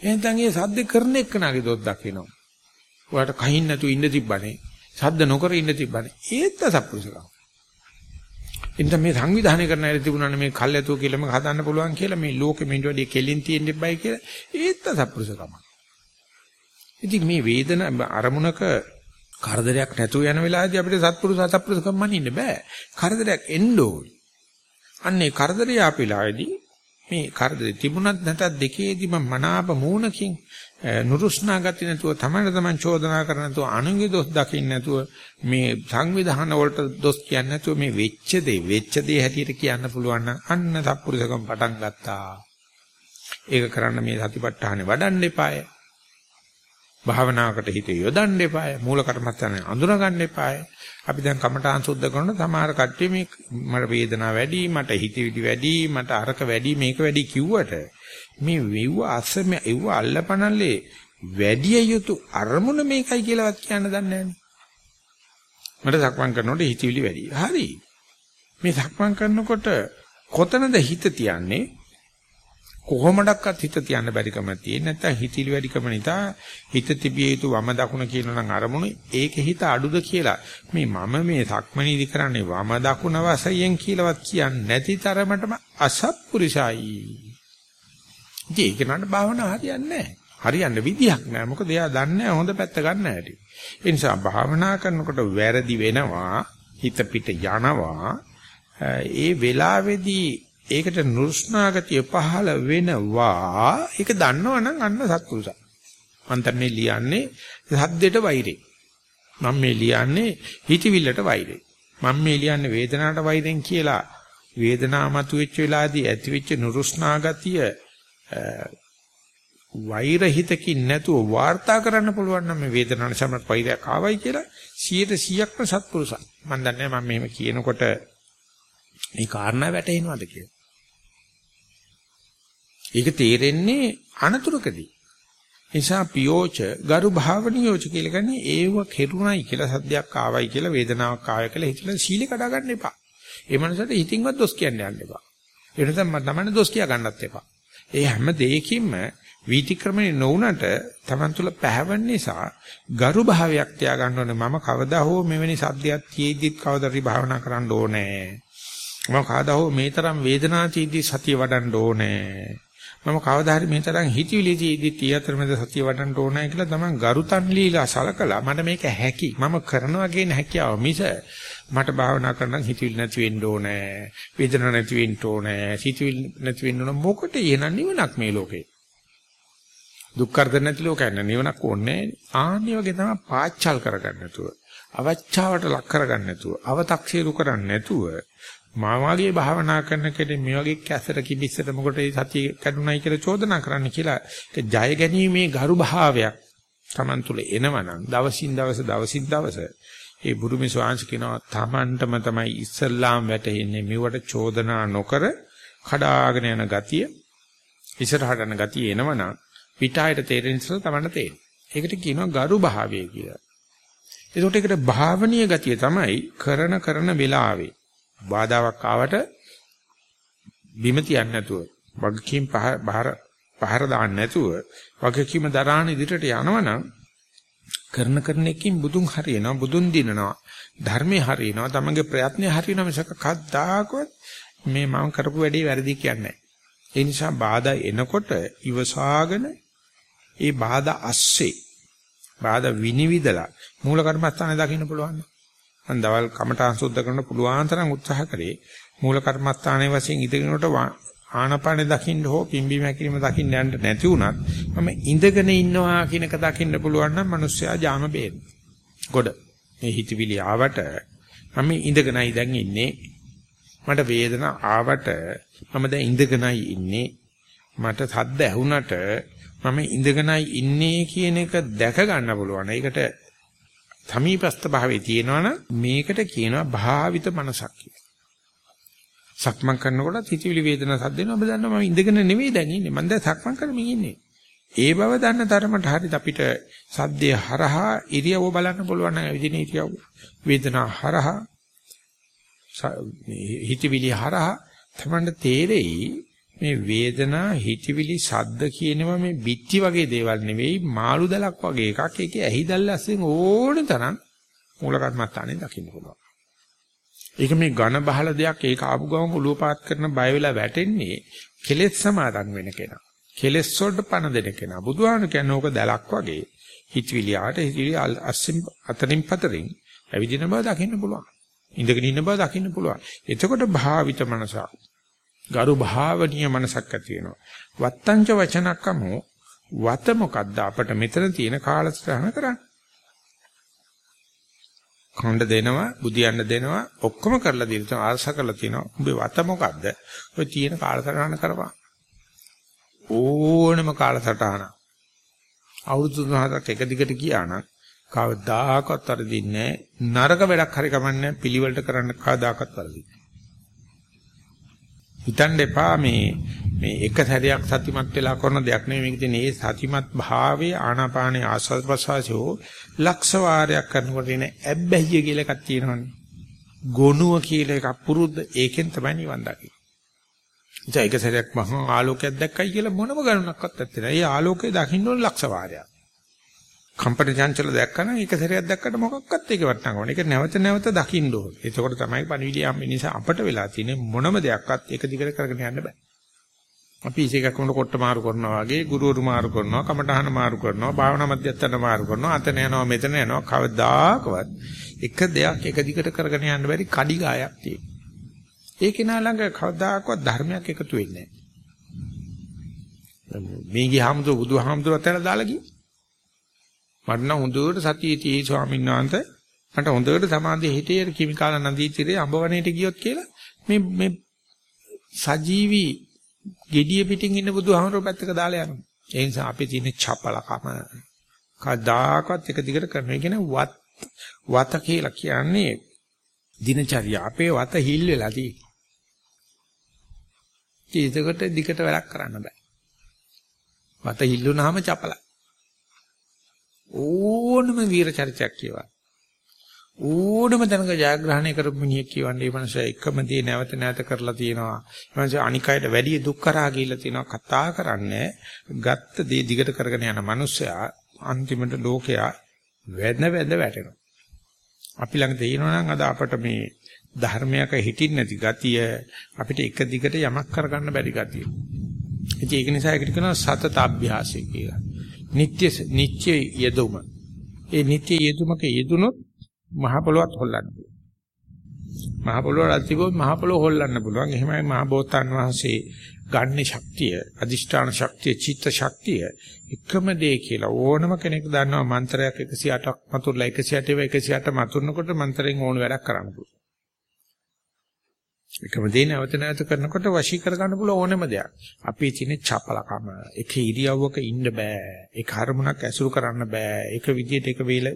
එහෙනම් ඒ සද්ද කරන එක්කනාගේ දොස් දකිනවා. ඔයාලට කහින් නැතුව ඉන්න තිබ්බනේ. සද්ද නොකර ඉන්න තිබ්බනේ. ඒත් අසත්පුරුෂකම. එතන මේ සංවිධානය කරන්න ඇති තිබුණානේ මේ කල්ැතුව කියලා මේක හදන්න පුළුවන් කියලා මේ ලෝකෙ මෙන්න වැඩි කෙලින් තියෙන්න බෑ කියලා ඒත් අසත්පුරුෂකම. ඉතින් මේ වේදන අරමුණක කරදරයක් නැතුව යන වෙලාවේදී අපිට සත්පුරුෂ අසත්පුරුෂකම් මනින්න බෑ. කරදරයක් එන්න ඕනේ. අන්නේ කරදරය ආපිලාවේදී මේ කරදරේ තිබුණත් නැතත් දෙකේදීම මනාප මූණකින් නුරුස්නා ගති නැතුව තමයි තමන් චෝදනා කරන නැතුව අනුන්ගේ දොස් දකින්න නැතුව මේ සංවිධාන වලට දොස් කියන්නේ නැතුව මේ වෙච්ච දේ වෙච්ච දේ හැටියට කියන්න පුළුවන් නම් අන්න සත්පුරුෂකම් පටන් ගත්තා. ඒක කරන්න මේ සතිපට්ඨානේ වඩන්න එපාය. භාවනාවකට හිත යොදන්න එපාය. මූල කර්මස්ථානේ අඳුන ගන්න එපාය. අපි දැන් කමඨාන් සුද්ධ කරන සමහර කට්ටිය මේ මට වේදනාව වැඩි මට හිතවිලි වැඩි මට අරක වැඩි මේක වැඩි කිව්වට මේ වෙව්ව අසම එව්ව අල්ලපනල්ලේ වැඩි යුතු අරමුණ මේකයි කියලාවත් කියන්න දන්නේ මට සක්මන් කරනකොට හිතවිලි වැඩි. හරි. මේ සක්මන් කරනකොට කොතනද හිත තියන්නේ? කොහොමඩක්වත් හිත තියන්න බැරිකම තියෙන නැත්නම් හිතිලි වැඩිකම නිසා හිත තිබිය යුතු වම දකුණ කියනනම් අරමුණු ඒකේ හිත අඩුද කියලා මේ මම මේ සක්මනීදි කරන්නේ වම දකුණ වශයෙන් කියලාවත් කියන්නේ නැති තරමටම අසත්පුරුෂයි. ඒක නට භාවනා හරියන්නේ නැහැ. හරියන්න විදියක් නැහැ. මොකද එයා දන්නේ හොඳ පැත්ත ගන්න හැටි. ඒ නිසා භාවනා කරනකොට වැරදි වෙනවා, හිත පිට යනවා. ඒ වෙලාවේදී ඒකට නුරුස්නාගතිය පහළ වෙනවා. ඒක දන්නවනම් අන්න සත්පුරුෂයි. මම මේ ලියන්නේ සද්දෙට වෛරේ. මම මේ ලියන්නේ හිතවිල්ලට වෛරේ. මම මේ ලියන්නේ වේදනාවට වෛරෙන් කියලා වේදනාව මතුවෙච්ච වෙලාවේදී ඇතිවෙච්ච නුරුස්නාගතිය වෛර හිතකින් නැතුව වාර්තා කරන්න පුළුවන් නම් මේ වේදනාවට සමත් වෛරයක් ආවයි කියලා 100%ක්ම සත්පුරුෂයි. මම දන්නේ මම මෙහෙම කියනකොට මේ කාරණා වැටහෙනවද කියලා. ඒක තේරෙන්නේ අනතුරකදී. නිසා පියෝච ගරු භාවනියෝච කියලා කියන්නේ ඒව කෙරුණයි කියලා සද්දයක් ආවයි කියලා වේදනාවක් ආවයි කියලා හිතලා සීල කඩා ගන්න එපා. ඒ මනසට හිතින්වත් දොස් කියන්න යන්න එපා. ඒ නිසා මම තමයි දොස් කියා ගන්නත් එපා. ඒ හැම දෙයකින්ම වීතික්‍රමණය නොවුනට Taman තුල පැහැවෙන නිසා ගරු භාවයක් තියාගන්න ඕනේ මම කවදා හෝ මෙවැනි සද්දයක් තියේදිත් කවදාරි භාවනා කරන්න ඕනේ මම කවදා හෝ මේ තරම් වේදනාවේදී සතිය වඩන්න ඕනේ. මම කවදා හරි මේ තරම් හිතවිලිදී තියතරමද සතිය වඩන්න ඕනේ කියලා තමයි ගරුතන් ලීලා සලකලා මට මේක හැකි. මම කරනවා කියන හැකියාව මිස මට භාවනා කරන්න හිතවිලි නැති වෙන්න ඕනේ. වේදනාවක් නැති වෙන්න ඕනේ. හිතවිලි නැති වෙන්න ඕන මොකට එන නිවනක් මේ ලෝකේ. දුක් කරදර නැති ලෝකයක් නෑ නිවනක් ඕනේ. ආන්නේ වගේ තමයි පාච්චල් කරගන්න නැතුව. අවචාවට ලක් කරගන්න නැතුව. අව탁සීරු කරන්න නැතුව මා වාගේ භාවනා කරන කෙනෙක් මේ වගේ කැසට කිවිස්සට මොකට ඒ සතිය කැඩුනයි කියලා චෝදනා කරන්න කියලා ඒක ජය ගැනීමේ ගරු භාවයක් Taman තුල එනවනම් දවසින් දවස දවසින් දවස ඒ බුරුමේ ස්වාංශ කියනවා Tamanටම තමයි ඉස්සල්ලාම් වැටෙන්නේ මෙවට චෝදනා නොකර කඩාගෙන යන ගතිය ඉස්සරහට යන ගතිය එනවනම් පිටායට තේරෙන ඉස්සර Tamanට තේරෙන්නේ. ඒකට කියනවා ගරු භාවය කියලා. ඒකට ඒකට භාවනීය ගතිය තමයි කරන කරන වෙලාවේ බාධාවක් ආවට බිම තියන්නේ නැතුව වගකීම් පහර පහර දාන්න නැතුව වගකීම දරාන ඉදිරියට යනවනම් කරන කරන එකකින් බුදුන් හරියනවා බුදුන් දිනනවා ධර්මයේ හරියනවා තමන්ගේ ප්‍රයත්නයේ හරියනවා මිසක කද්දාකවත් මේ මම කරපු වැඩේ වැරදි කියන්නේ ඒ නිසා බාධා එනකොට ඉවසාගෙන ඒ බාධා ඇස්සේ බාධා විනිවිදලා මූල කර්මස්ථානේ දකින්න පුළුවන්. මම දවල් කමඨාන් සුද්ධ කරන පුළුවන් තරම් උත්සාහ කරේ මූල කර්මස්ථානයේ වශයෙන් ඉඳගෙනට ආනපානේ දකින්න හෝ පිම්බීම හැකිලිම දකින්න යන්න නැති වුණත් මම ඉඳගෙන ඉන්නවා කියන එක දකින්න පුළුවන් නම් මිනිස්සයා ජාම බේන. ගොඩ මේ හිතවිලි ආවට මම ඉඳගෙනයි දැන් ඉන්නේ. මට වේදන ආවට මම දැන් ඉඳගෙනයි ඉන්නේ. මට සද්ද ඇහුණට මම ඉඳගෙනයි ඉන්නේ කියන එක දැක ගන්න පුළුවන්. ඒකට සමීපස්ත භාවයේ තියෙනවනම් මේකට කියනවා භාවිත මනසක් කියලා. සක්මන් කරනකොට හිතවිලි වේදනා සද්ද වෙනවා. ඔබ දන්නවා මම ඉඳගෙන නෙවෙයි දැන් ඉන්නේ. මම දැන් සක්මන් කරමින් ඉන්නේ. ඒ බව දන්න තරමට හරියට අපිට සද්දේ හරහා ඉරියව්ව බලන්න පුළුවන් නම් විදින ඉරියව්ව. වේදනා හරහා හිතවිලි හරහා තමයි තේරෙයි මේ වේදනා හිතවිලි සද්ද කියනවා මේ බිත්ති වගේ දේවල් නෙවෙයි මාළු දලක් වගේ එකක් ඒකේ ඇහිදල් ඇස්සෙන් ඕන තරම් මූල කර්මස්ථානේ දකින්න පුළුවන්. ඒක මේ ඝන බහල දෙයක් ඒක ආපු ගමන් ඔළුව පාත් කරන බය වෙලා වැටෙන්නේ කෙලෙස් සමාදන් වෙන කෙනා. කෙලෙස් වලට පණ දෙන කෙනා. බුදුහාම කියන්නේ ඕක දලක් වගේ හිතවිලි ආට හිතවිලි අස්සෙන් අතරින් පතරින් ඇවිදින බව දකින්න පුළුවන්. ඉඳගෙන ඉන්න බව දකින්න පුළුවන්. එතකොට භාවිත මනසක් ගරු භාවනීය මනසක් ඇති වෙනවා. වත්තංච වචනක්කමෝ වත මොකද්ද අපිට මෙතන තියෙන කාලසටහන කරන්නේ? කොණ්ඩ දෙනවා, බුදියන්න දෙනවා, ඔක්කොම කරලා දීලා ආර්ශ කරලා තියෙනවා. උඹේ වත මොකද්ද? ඔය තියෙන කාලසටහන කරපන්. ඕනම කාලසටහන. අවුරුදු 3ක් එක දිගට ගියා නම් කවදාකවත් වරදින්නේ නරක වැඩක් හරි කමන්නේ පිළිවෙලට කරන්න කවදාකවත් වරදින්නේ හිතන්න එපා මේ මේ එක සැරයක් සතිමත් වෙලා කරන දෙයක් නෙවෙයි මේක තියෙන ඒ සතිමත් භාවයේ ආනාපානේ ආස්වාද ප්‍රසවාසෝ ලක්ෂ වාරයක් කරනකොට එන ඇබ්බැහිය කියලා එකක් තියෙනවනේ. ගොනුව කියලා එකක් පුරුද්ද ඒකෙන් තමයි නිවන් දකින්නේ. ඉතින් එක සැරයක් මහා ආලෝකයක් දැක්කයි කියලා මොනම ගණනක්වත් නැත්තේ නෑ. ඒ ආලෝකය දකින්න ඕන ලක්ෂ වාරයක්. කම්පන චංචල දැක්කම එක සැරයක් දැක්කට මොකක්වත් ඒක වටනගම. ඒක නැවත නැවත දකින්න ඕනේ. එතකොට තමයි පණිවිඩය යම් නිසා අපට වෙලා තියෙන්නේ මොනම දෙයක්වත් එක දිගට කරගෙන යන්න බෑ. අපි ඉසේකක් වුණ කොට මාරු කරනවා වගේ ගුරුවරු මාරු කරනවා, කමඨහන මාරු කරනවා, භාවනා මධ්‍යස්ථාන මාරු කරනවා, අතන යනවා මෙතන යනවා කවදාකවත් එක දෙයක් එක දිගට කරගෙන යන්න බැරි කඩි ගායක් තියෙනවා. ඒක නා ළඟ කවදාකවත් ධර්මයක් එකතු වෙන්නේ නැහැ. මේ ගියාමතු බුදුහාමුදුරුවෝ අතර දාලා ගියේ මට නම් හොඳට සතියේ tie ස්වාමීන් වහන්සේ මට හොඳට සමාධිය හිටියේ කිමිකාල නදී තීරේ අඹවණේට ගියොත් කියලා මේ මේ සජීවි gediya පිටින් ඉන්න බුදුහාමරෝ පැත්තක දාලා යනවා. ඒ නිසා අපේ තියෙන චපලකම කදාකත් එක දිගට කරනවා. ඒ කියන්නේ වත් වත කියලා කියන්නේ දිනචර්යා අපේ වත හිල් වෙලා තියෙන්නේ. ඒකට දිගට වැඩක් කරන්න බෑ. වත හිල්ලුනහම චපලයි. ඕනම වීර චරිතයක් කියවන්න. ඕනම තැනක ජයග්‍රහණය කරපු මිනිහෙක් කියවන්නේ මේ මනුස්සයා එකම දේ නැවත නැවත කරලා තියෙනවා. මේ මනුස්සයා අනිකයට වැඩි දුක් කරා ගිහිල්ලා තියෙනවා කතා කරන්නේ. ගත්ත දේ දිගට කරගෙන යන මනුස්සයා අන්තිමට ලෝකයා වැඳ වැඳ වැටෙනවා. අපි ළඟ තියෙනවා නම් අද අපට මේ ධර්මයක හිටින් නැති ගතිය අපිට එක දිගට යමක් කරගන්න බැරි ගතිය. ඉතින් ඒක නිසා ඒකට කියනවා සතත අභ්‍යාසය කියලා. නිත්‍ය නිත්‍ය යෙදුම. ඒ නිත්‍ය යෙදුමක යෙදුනොත් මහ පොළොවත් හොල්ලන්න පුළුවන්. මහ පොළොවට අතිබොත් මහ පොළොව හොල්ලන්න පුළුවන්. එහෙමයි මහ බෝසතාන් වහන්සේ ගන්න ශක්තිය, අදිෂ්ඨාන ශක්තිය, චිත්ත ශක්තිය එකම දේ කියලා ඕනම කෙනෙක් දන්නවා මන්ත්‍රයක් 108ක් මතුරලා 108 108 මතුරනකොට මන්ත්‍රයෙන් ඕන වැඩක් කරන්න පුළුවන්. එකම දේ නැවත නැවත කරනකොට වශී කර ගන්න පුළුවන් ඕනම දෙයක්. අපේ තියෙන චපලකම, එක ඉරියව්වක ඉන්න බෑ. ඒක හරමුණක් ඇසුරු කරන්න බෑ. එක විදියට එක වේල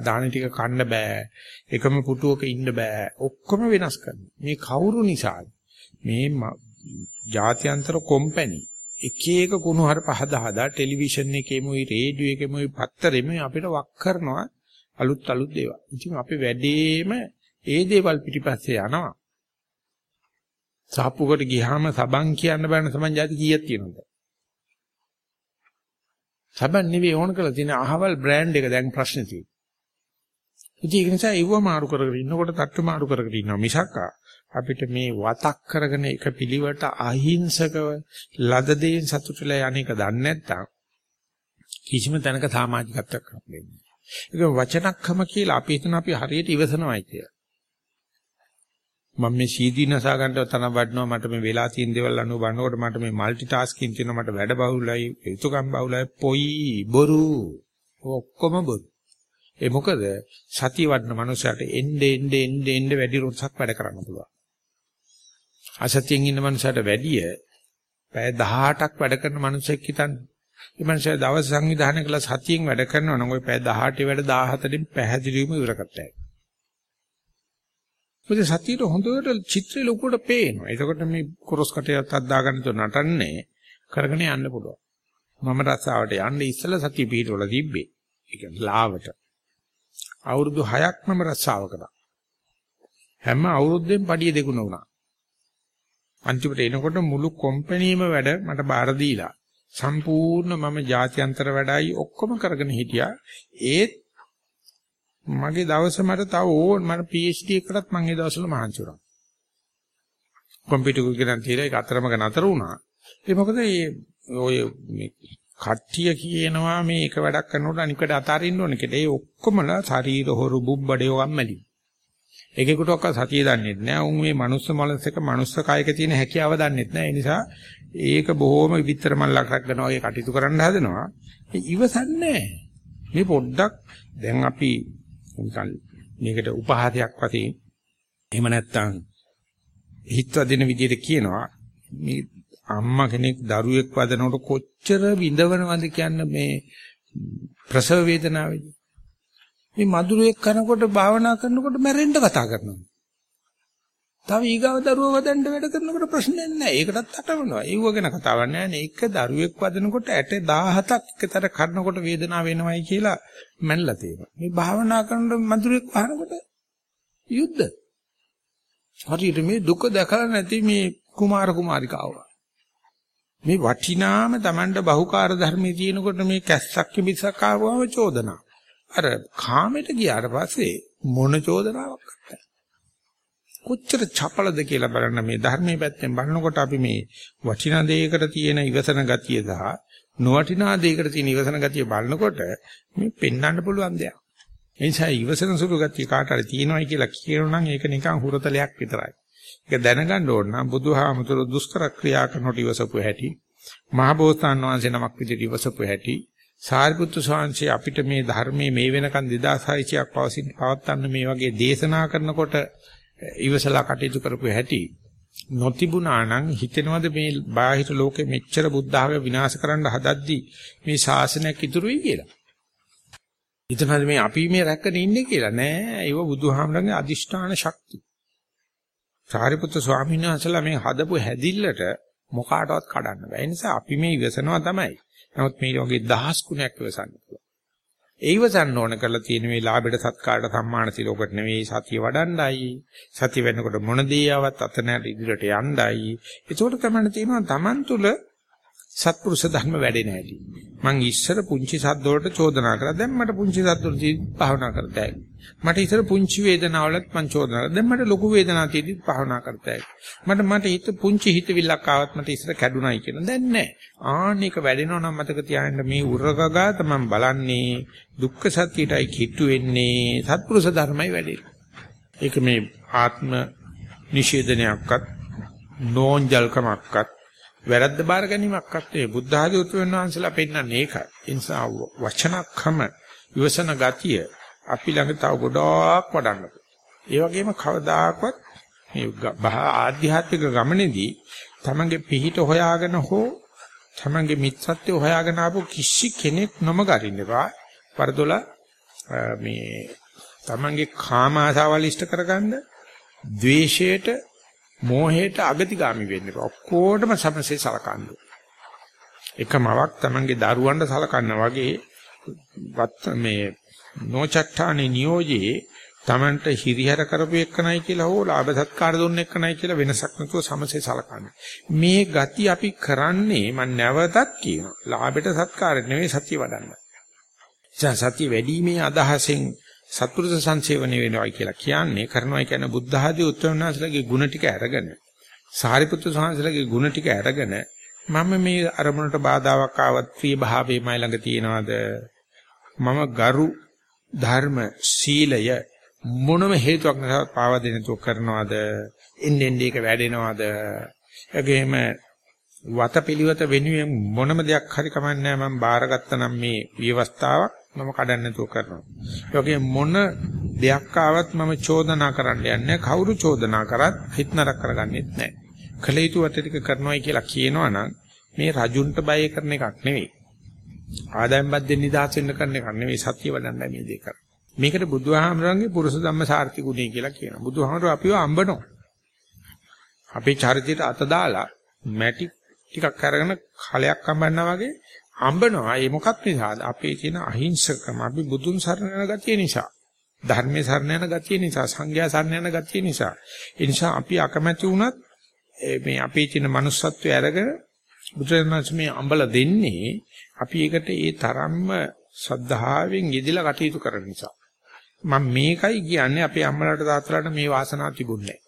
දාන ටික කන්න බෑ. එකම පුටුවක ඉන්න බෑ. ඔක්කොම වෙනස් කරනවා. මේ කවුරු නිසාද? මේ ජාත්‍යන්තර කොම්පැනි එක එක කුණු හරප හදා හදා ටෙලිවිෂන් එකේමුයි රේඩියෝ එකේමුයි පත්තරෙමුයි අපිට වක් කරනවා අලුත් අලුත් දේවල්. ඉතින් අපි වැඩිම ඒ දේවල් පිටිපස්සේ යනවා. සාප්පුවකට ගියාම සබන් කියන්න බෑන සමන් જાති කීයක් තියෙනවද? සබන් නෙවෙයි ඕන කරලා තියෙන අහවල් බ්‍රෑන්ඩ් එක දැන් ප්‍රශ්නේ තියෙන්නේ. ඉතින් ඒක නිසා ඒව මාරු කරගෙන ඉන්නකොට තට්ටු මාරු කරගෙන ඉන්නවා මිසක් අපිට මේ වතක් කරගෙන එක පිළිවෙලට අහිංසකව ලද දෙයින් සතුටුලා යන්නේක දන්නේ නැත්නම් කිසිම තැනක සමාජිකත්වයක් හම්බෙන්නේ නැහැ. ඒක වචනක්කම කියලා අපි හිතන අපි හරියට ඉවසනවායි කියලා. මම මේ සීදී නසා ගන්නව තන වඩනවා මට මේ වෙලා තියෙන දේවල් අනුව බලනකොට මට මේ মালටි ටාස්කින් තියෙනවා මට වැඩ බහුලයි යුතුයකම් බහුලයි පොයි බොරු. ඔක්කොම බොරු. ඒ මොකද සතිය වඩන මනුස්සයට එන්නේ එන්නේ එන්නේ එන්නේ වැඩි රොස්සක් වැඩ කරන්න පුළුවන්. අසතියෙන් ඉන්න මනුස්සයට වැඩිය පැය 18ක් වැඩ කරන මනුස්සෙක් හිතන්නේ. ඒ මනුස්සයා දවස් සංවිධානය කළ සතියෙන් වැඩ කරනවා නම් ওই පැය 18 වැඩ 17 න් පැහැදිලිවම ඉවර කරතයි මොකද සතියට හොඳට චිත්‍රය ලොකුවට පේනවා. එතකොට මේ කොරස් කටයත් අද්දාගන්න තු නටන්නේ කරගෙන යන්න පුළුවන්. මම රස්සාවට යන්න ඉස්සෙල්ලා සතිය පිටවල තිබ්බේ. ඒ කියන්නේ ලාවට. අවුරුදු 6ක් මම රස්සාව කරා. හැම අවුරුද්දෙම පඩිය දෙගුණ වුණා. අන්තිමට එනකොට මුළු කම්පැනිම වැඩ මට බාර දීලා සම්පූර්ණ මම ජාත්‍යන්තර වැඩයි ඔක්කොම කරගෙන හිටියා. ඒත් මගේ දවස මට තව ඕන මට PhD එකකටත් මම ඒ දවස්වල මහන්සි වුණා. කම්පියුටර් ගණන් තියලා ඒක අතරමක නතර වුණා. ඒ මොකද මේ ඔය මේ කට්ටිය කියනවා මේ එක වැඩක් කරනකොට අනිකට අතාරින්න ඕනේ කියලා. ඒ ඔක්කොමලා ශරීර හොරු බුබ්බඩේ වම්මැලි. එකෙකුට ඔක්ක සතිය දන්නේ නැහැ. උන් මේ මනුස්ස මනසක මනුස්ස කායක තියෙන හැකියාව දන්නේ නැහැ. ඒ නිසා ඒක බොහොම විතර මල්ලක් රැගෙන වගේ කටයුතු කරන්න හදනවා. ඉවසන්නේ මේ පොඩ්ඩක් දැන් අපි නිකන් මේකට උපහාසයක් වශයෙන් එහෙම නැත්නම් හිතව දෙන විදිහට කියනවා. මේ අම්මා කෙනෙක් දරුවෙක් වදනකොට කොච්චර විඳවනවද කියන්න මේ ප්‍රසව වේදනාවේදී. මේ මధుරයක් කනකොට භාවනා කරනකොට මැරෙන්න කතා කරනවා. තව ඊගාව දරුවව වදන්න වැඩ කරනකොට ප්‍රශ්නයක් නැහැ. ඒකටත් අටවනවා. ඒව ගැන කතාවක් නැහැ නේ. එක දරුවෙක් වදනකොට ඇට 17ක් එකතර කනකොට වේදනාව වෙනවයි කියලා මැනලා තියෙනවා. මේ භාවනා කරනකොට මధుරෙක් වහනකොට යුද්ධ. හරියට මේ දුක දැකලා නැති මේ කුමාර කුමාරිකාව. මේ වටිනාම Tamanda බහුකාර්ය ධර්මයේ තියෙනකොට මේ කැස්සක් කිවිසක් ආවම චෝදනා. අර කාමයට ගියාට පස්සේ මොන චෝදනාවක් නැහැ. කොච්චර චපලද කියලා බලන්න මේ ධර්මයේ පැත්තෙන් බලනකොට අපි මේ වටිනා දෙයකට තියෙන ඉවසන ගතිය සහ නොවටිනා දෙයකට තියෙන ඉවසන ගතිය බලනකොට මේ පෙන්වන්න පුළුවන් දෙයක්. ඒ නිසා ඉවසන සුළු ගතිය කාට හරි තියෙනවයි කියලා කියනනම් ඒක නිකන් හුරතලයක් විතරයි. ඒක දැනගන්න ඕන නම් බුදුහාමුදුරු දුෂ්කර ක්‍රියා කරනකොට ඉවසපු හැටි, මහබෝසතාන් වහන්සේ නමක් විදිහට ඉවසපු හැටි, සාරිපුත්තු ස්වාමීන් අපිට මේ ධර්මයේ මේ වෙනකන් 2600ක් පවසින් පවත්වන්න මේ වගේ දේශනා කරනකොට ඉවසලා කටයුතු කරපු හැටි නොතිබුණා නම් හිතෙනවද මේ බාහිර ලෝකෙ මෙච්චර බුද්ධ ආගම විනාශ කරන්න හදද්දි මේ ශාසනයක් ඉතුරුයි කියලා. හිතනවාද මේ අපි මේ රැකගෙන ඉන්නේ කියලා නෑ ඒව බුදුහාමරගේ අදිෂ්ඨාන ශක්තිය. සාරිපුත්‍ර ස්වාමීන් වහන්සේලා මේ හදපු හැදිල්ලට මොකාටවත් කඩන්න බෑ. ඒ නිසා අපි මේ ඉවසනවා තමයි. නමුත් මේ වගේ දහස් ගුණයක් ඉවසන්න පුළුවන්. ඒවසන්න ඕන කරලා තියෙන මේ ලාභයට සත්කාරට සම්මාන සිලෝකට නෙවෙයි සතිය වඩන්නයි. සතිය වෙනකොට මොන දේ ආවත් අත නැට ඉදිරියට යන්නයි. ඒකට තමයි තියෙනවා Taman තුල සත්පුරුෂ ධර්ම වැඩෙන හැටි. මං ඉස්සර පුංචි සද්ද වලට චෝදනා කරා. දැන් මට පුංචි සද්ද වලදී භාවනා කරතයි. මට ඉස්සර පුංචි වේදනාවලත් මං චෝදනා කරා. දැන් මට ලොකු වේදනාවක් තියෙද්දි භාවනා කරතයි. මට මට හිත පුංචි හිතවිල්ලක් ආවත් මට ඉස්සර කැඩුනයි කියන. දැන් නෑ. ආන්නේක වැඩෙනවා නම් මතක තියාගන්න මේ උරගගා තමයි බලන්නේ දුක්ඛ සත්‍යයටයි කිට්ටු වෙන්නේ සත්පුරුෂ ධර්මයි වැඩෙන්නේ. ඒක මේ ආත්ම නිෂේධනයක්වත් නෝන්ජල්කමක්වත් වැරද්ද බාර ගැනීමක්වත් ඒ බුද්ධ ආදී උතුම්වන් වහන්සේලා පෙන්නන්නේ ඒකයි. ඒ නිසා වචනක්‍රම යොසන ගතිය අපි ළඟ තව ගොඩාක් වඩන්න. ඒ වගේම කවදාකවත් මේ ආධ්‍යාත්මික ගමනේදී තමන්ගේ පිහිට හොයාගෙන හෝ තමන්ගේ මිත්‍රත්වය හොයාගෙන ආපු කිසි කෙනෙක් නොමග අරින්න එපා. වරදොල මේ තමන්ගේ කාම ආසාවල් ඉෂ්ට කරගන්න ද්වේෂයට මෝහයට අගතිගාමි වෙන්න එපා. ඔක්කොටම සමසේ සලකන්න. එකමවක් Tamange දරුවන්ට සලකන්න වගේ මේ නොචට්ටානේ නියෝජේ Tamanට හිරිහැර කරපු එක්කනයි කියලා හෝ ලාභ සත්කාර දුන්න එක්කනයි කියලා වෙනසක් නැතුව සමසේ සලකන්න. මේ ගති අපි කරන්නේ මම නැවතත් කියනවා. ලාභයට සත්කාර නෙවෙයි සත්‍ය වඩන්න. සත්‍ය වැඩිීමේ අදහසෙන් සත්පුරුෂ සංසේවණය වෙනවා කියලා කියන්නේ කරනවා කියන්නේ බුද්ධ ආදී උත්තරනාසලගේ ಗುಣ ටික අරගෙන සාරිපුත්‍ර සාංශලගේ ಗುಣ ටික අරගෙන මම මේ අරමුණට බාධාවක් ආවත් ප්‍රිය භාවයේ මයි ළඟ තියනවාද මම ගරු ධර්ම සීලය මොනම හේතුවක් නැසවත් පාවා දෙන්න තු කරනවාද එන්නේ එන්නේ ඒක වැඩෙනවාද එගේම වතපිලිවත වෙනුවෙන් මොනම දෙයක් හරි කමන්නේ මම බාරගත්තා නම් මේ විවස්ථාවක් මම කඩන්න නැතුව කරනවා. ඒ වගේ මොන දෙයක් ආවත් මම චෝදනා කරන්න යන්නේ කවුරු චෝදනා කරත් හිත නරක කරගන්නෙත් නැහැ. කල යුතු වට ටික කරනවායි කියලා කියනවනම් මේ රජුන්ට බය කරන එකක් නෙවෙයි. ආදායම් බද්දෙන් නිදහස් වෙන්න කරන එකක් නෙවෙයි සත්‍ය වඩන්නයි මේ දේ කරන්නේ. මේකට බුදුහාමරන්ගේ පුරුෂ ධම්ම සාර්ථි ගුණය කියලා කියනවා. බුදුහාමර අපිව අඹනවා. අපේ චරිතයට අත දාලා මැටි ටිකක් අරගෙන කලයක් අඹන්නා වගේ අඹනවා. ඒ මොකක් නිසාද? අපේ තියෙන අහිංසකම අපි බුදුන් සරණ යන ගතිය නිසා. ධර්මයේ සරණ යන ගතිය නිසා, සංඝයා සරණ යන ගතිය නිසා. ඒ නිසා අපි අකමැති වුණත් මේ අපේ තියෙන manussත්වය අරගෙන බුදුරජාණන් මේ අඹල දෙන්නේ අපි ඒකට ඒ තරම්ම සද්ධාවෙන් යෙදিলা කටයුතු කරන නිසා. මම මේකයි කියන්නේ අපේ අම්මලාට තාත්තලාට මේ වාසනාව තිබුණේ නැහැ.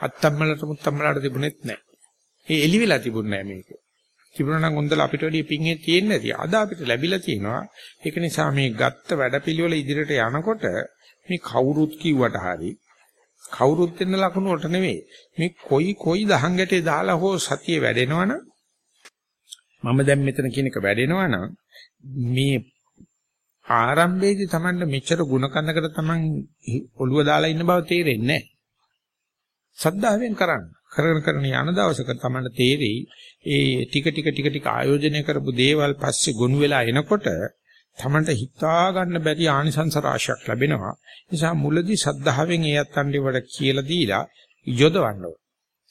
අත්තම්මලට මුත්තම්මලාට තිබුණෙත් නැහැ. ඒ එලි වෙලා තිබුණේ නැහැ මේක. තිබුණා නම් හොඳල අපිට වැඩි පිංගේ තියෙන්නේ නැති. අද අපිට ලැබිලා තියෙනවා. ඒක නිසා මේ ගත්ත වැඩපිළිවෙල ඉදිරියට යනකොට මේ කවුරුත් කිව්වට හරි කවුරුත් දෙන්න ලකුණු වලට නෙවෙයි. මේ කොයි කොයි දහං ගැටේ දාලා හෝ සතිය වැඩෙනවනම් මම දැන් මෙතන කියන එක වැඩෙනවනම් මේ ආරම්භයේදී Tamanne මෙච්චර ಗುಣ කන්දකට Taman ඔළුව දාලා ඉන්න බව තේරෙන්නේ නැහැ. සද්ධාවෙන් කරන්න. කරගෙන කරන යන දවසක තමයි තේරෙයි ඒ ටික ටික ටික ටික ආයෝජනය කරපු දේවල් පස්සේ ගොනු වෙලා එනකොට තමන්ට හිතා ගන්න බැරි ආනිසංස රාශියක් ලැබෙනවා. නිසා මුලදී සද්ධාවෙන් ඒ අත්තන්ඩි වල කියලා දීලා යොදවන්න ඕන.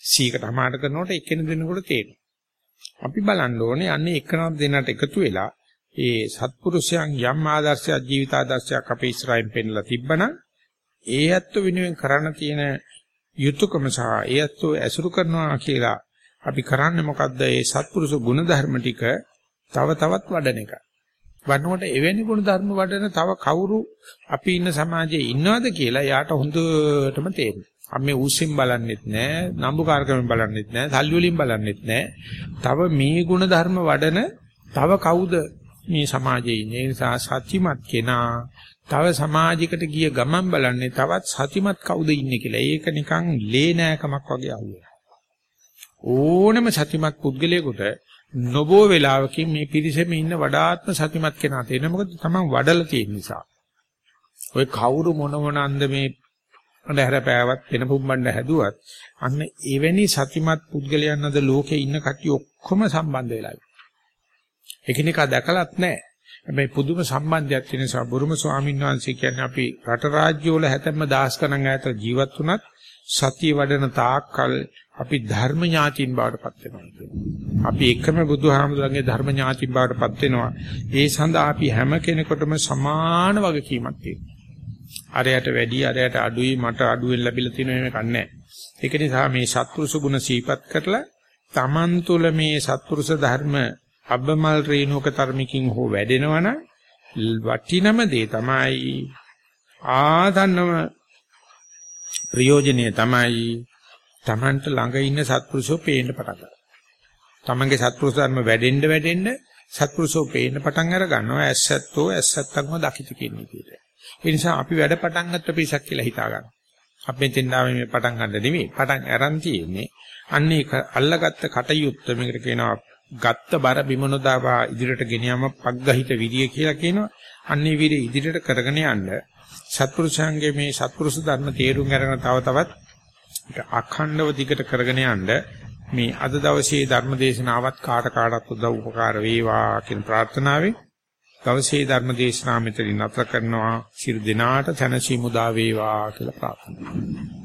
සීකට හමාර කරනකොට එක්කෙනෙක් දෙනකොට තේරෙනවා. අපි බලන්න ඕනේ අන්නේ එක්කනක් දෙන්නට එකතු වෙලා ඒ සත්පුරුෂයන් යම් ආදර්ශයක් ජීවිත ආදර්ශයක් අපේ ඉස්සරහින් පෙන්ලා තිබ්බනම් ඒ ඇත්ත වෙනුවෙන් කරන්න තියෙන යුතුයකම සහ ඒත්ෝ ඇසුරු කරනවා කියලා අපි කරන්නේ මොකද්ද? ඒ සත්පුරුෂ ගුණ ධර්ම ටික තව තවත් වඩන එක. වඩනකොට එවැනි ගුණ ධර්ම වඩන තව කවුරු අපි ඉන්න සමාජයේ ඉන්නවද කියලා යාට හොඳටම තේරෙනවා. අපි මේ උස්සින් බලන්නෙත් නෑ, නම්බුකාරකමෙන් බලන්නෙත් නෑ, සල්ලි වලින් බලන්නෙත් නෑ. තව මේ ගුණ ධර්ම වඩන තව කවුද මේ සමාජයේ ඉන්නේ? ඒ නිසා සත්‍යමත් කෙනා තව සමාජයකට ගිය ගමන් බලන්නේ තවත් සතිමත් කවුද ඉන්නේ කියලා. ඒක නිකන් ලේ නෑකමක් වගේ අහුවෙනවා. ඕනම සතිමත් පුද්ගලයෙකුට නොබෝ වෙලාවකින් මේ පිරිසෙම ඉන්න වඩාත්ම සතිමත් කෙනා තේරෙන මොකද තමන් වඩලා තියෙන නිසා. ඔය කවුරු මොන මොන අන්ද මේ අඳුර පෑවත් වෙන පුම්බණ්ඩ හැදුවත් අන්න එවැනි සතිමත් පුද්ගලයන් අද ලෝකේ ඉන්න කට්ටිය ඔක්කොම සම්බන්ධ වෙලා ඉන්නේ. එකිනෙකා දැකලත් නැහැ. හැබැයි පුදුම සම්බන්ධයක් තියෙන නිසා බුරුම ස්වාමීන් වහන්සේ කියන්නේ අපි රට රාජ්‍ය වල හැතැම්ම දහස් ගණන් ඈත ජීවත් වුණත් සතිය වඩන තාක්කල් අපි ධර්ම ඥාතින් බවට පත් වෙනවා අපි එකම බුදුහාමුදුරන්ගේ ධර්ම ඥාතින් බවට පත් වෙනවා. ඒ සඳහා අපි හැම කෙනෙකුටම සමාන වගකීමක් තියෙනවා. අරයට වැඩි අරයට අඩුයි මට අඩුවෙන් ලැබිලා තියෙන මේක නැහැ. ඒක නිසා මේ සත්පුරුෂ ගුණ සීපත් කරලා Taman තුල මේ සත්පුරුෂ ධර්ම අබ්බමල් රේණුක ධර්මකින් හෝ වැඩෙනවනම් වටිනම දේ තමයි ආදන්නම ප්‍රයෝජනීය තමයි Tamanට ළඟ ඉන්න සත්පුරුෂෝ පේන්න පටන් ගන්නවා. Tamanගේ සත්පුරුෂ ධර්ම වැඩෙන්න වැඩෙන්න සත්පුරුෂෝ පේන්න පටන් අර ගන්නවා ඇස්සත්තෝ ඇස්සත්තක්ම දකිත කියන විදිහට. ඒ නිසා අපි වැඩ පටන් ගත්ත පිසක් කියලා හිතා ගන්න. අපි මෙතෙන්දාම මේ පටන් ගන්න නෙමෙයි පටන් අරන් තියෙන්නේ. අන්නේ අල්ලගත්ත කටයුත්ත මේකට කියනවා ගත්ත බර බිම නොදාවා ඉදිරියට ගෙන යාම පග්ගහිත විරිය කියලා කියනවා. අන්නේ විරිය ඉදිරියට කරගෙන යන්න සත්පුරුෂයන්ගේ මේ සත්පුරුෂ ධර්ම තේරුම් අරගෙන තව තවත් අඛණ්ඩව දිගට කරගෙන යන්න මේ අද දවසේ ධර්ම දේශනාවත් කාට කාටත් උදව් උපකාර වේවා කියන ප්‍රාර්ථනාවෙන් දවසේ ධර්ම දේශනාව මෙතනින් නතර කරනවා. සියලු දෙනාට තනසි මුදා වේවා කියලා ප්‍රාර්ථනා කරනවා.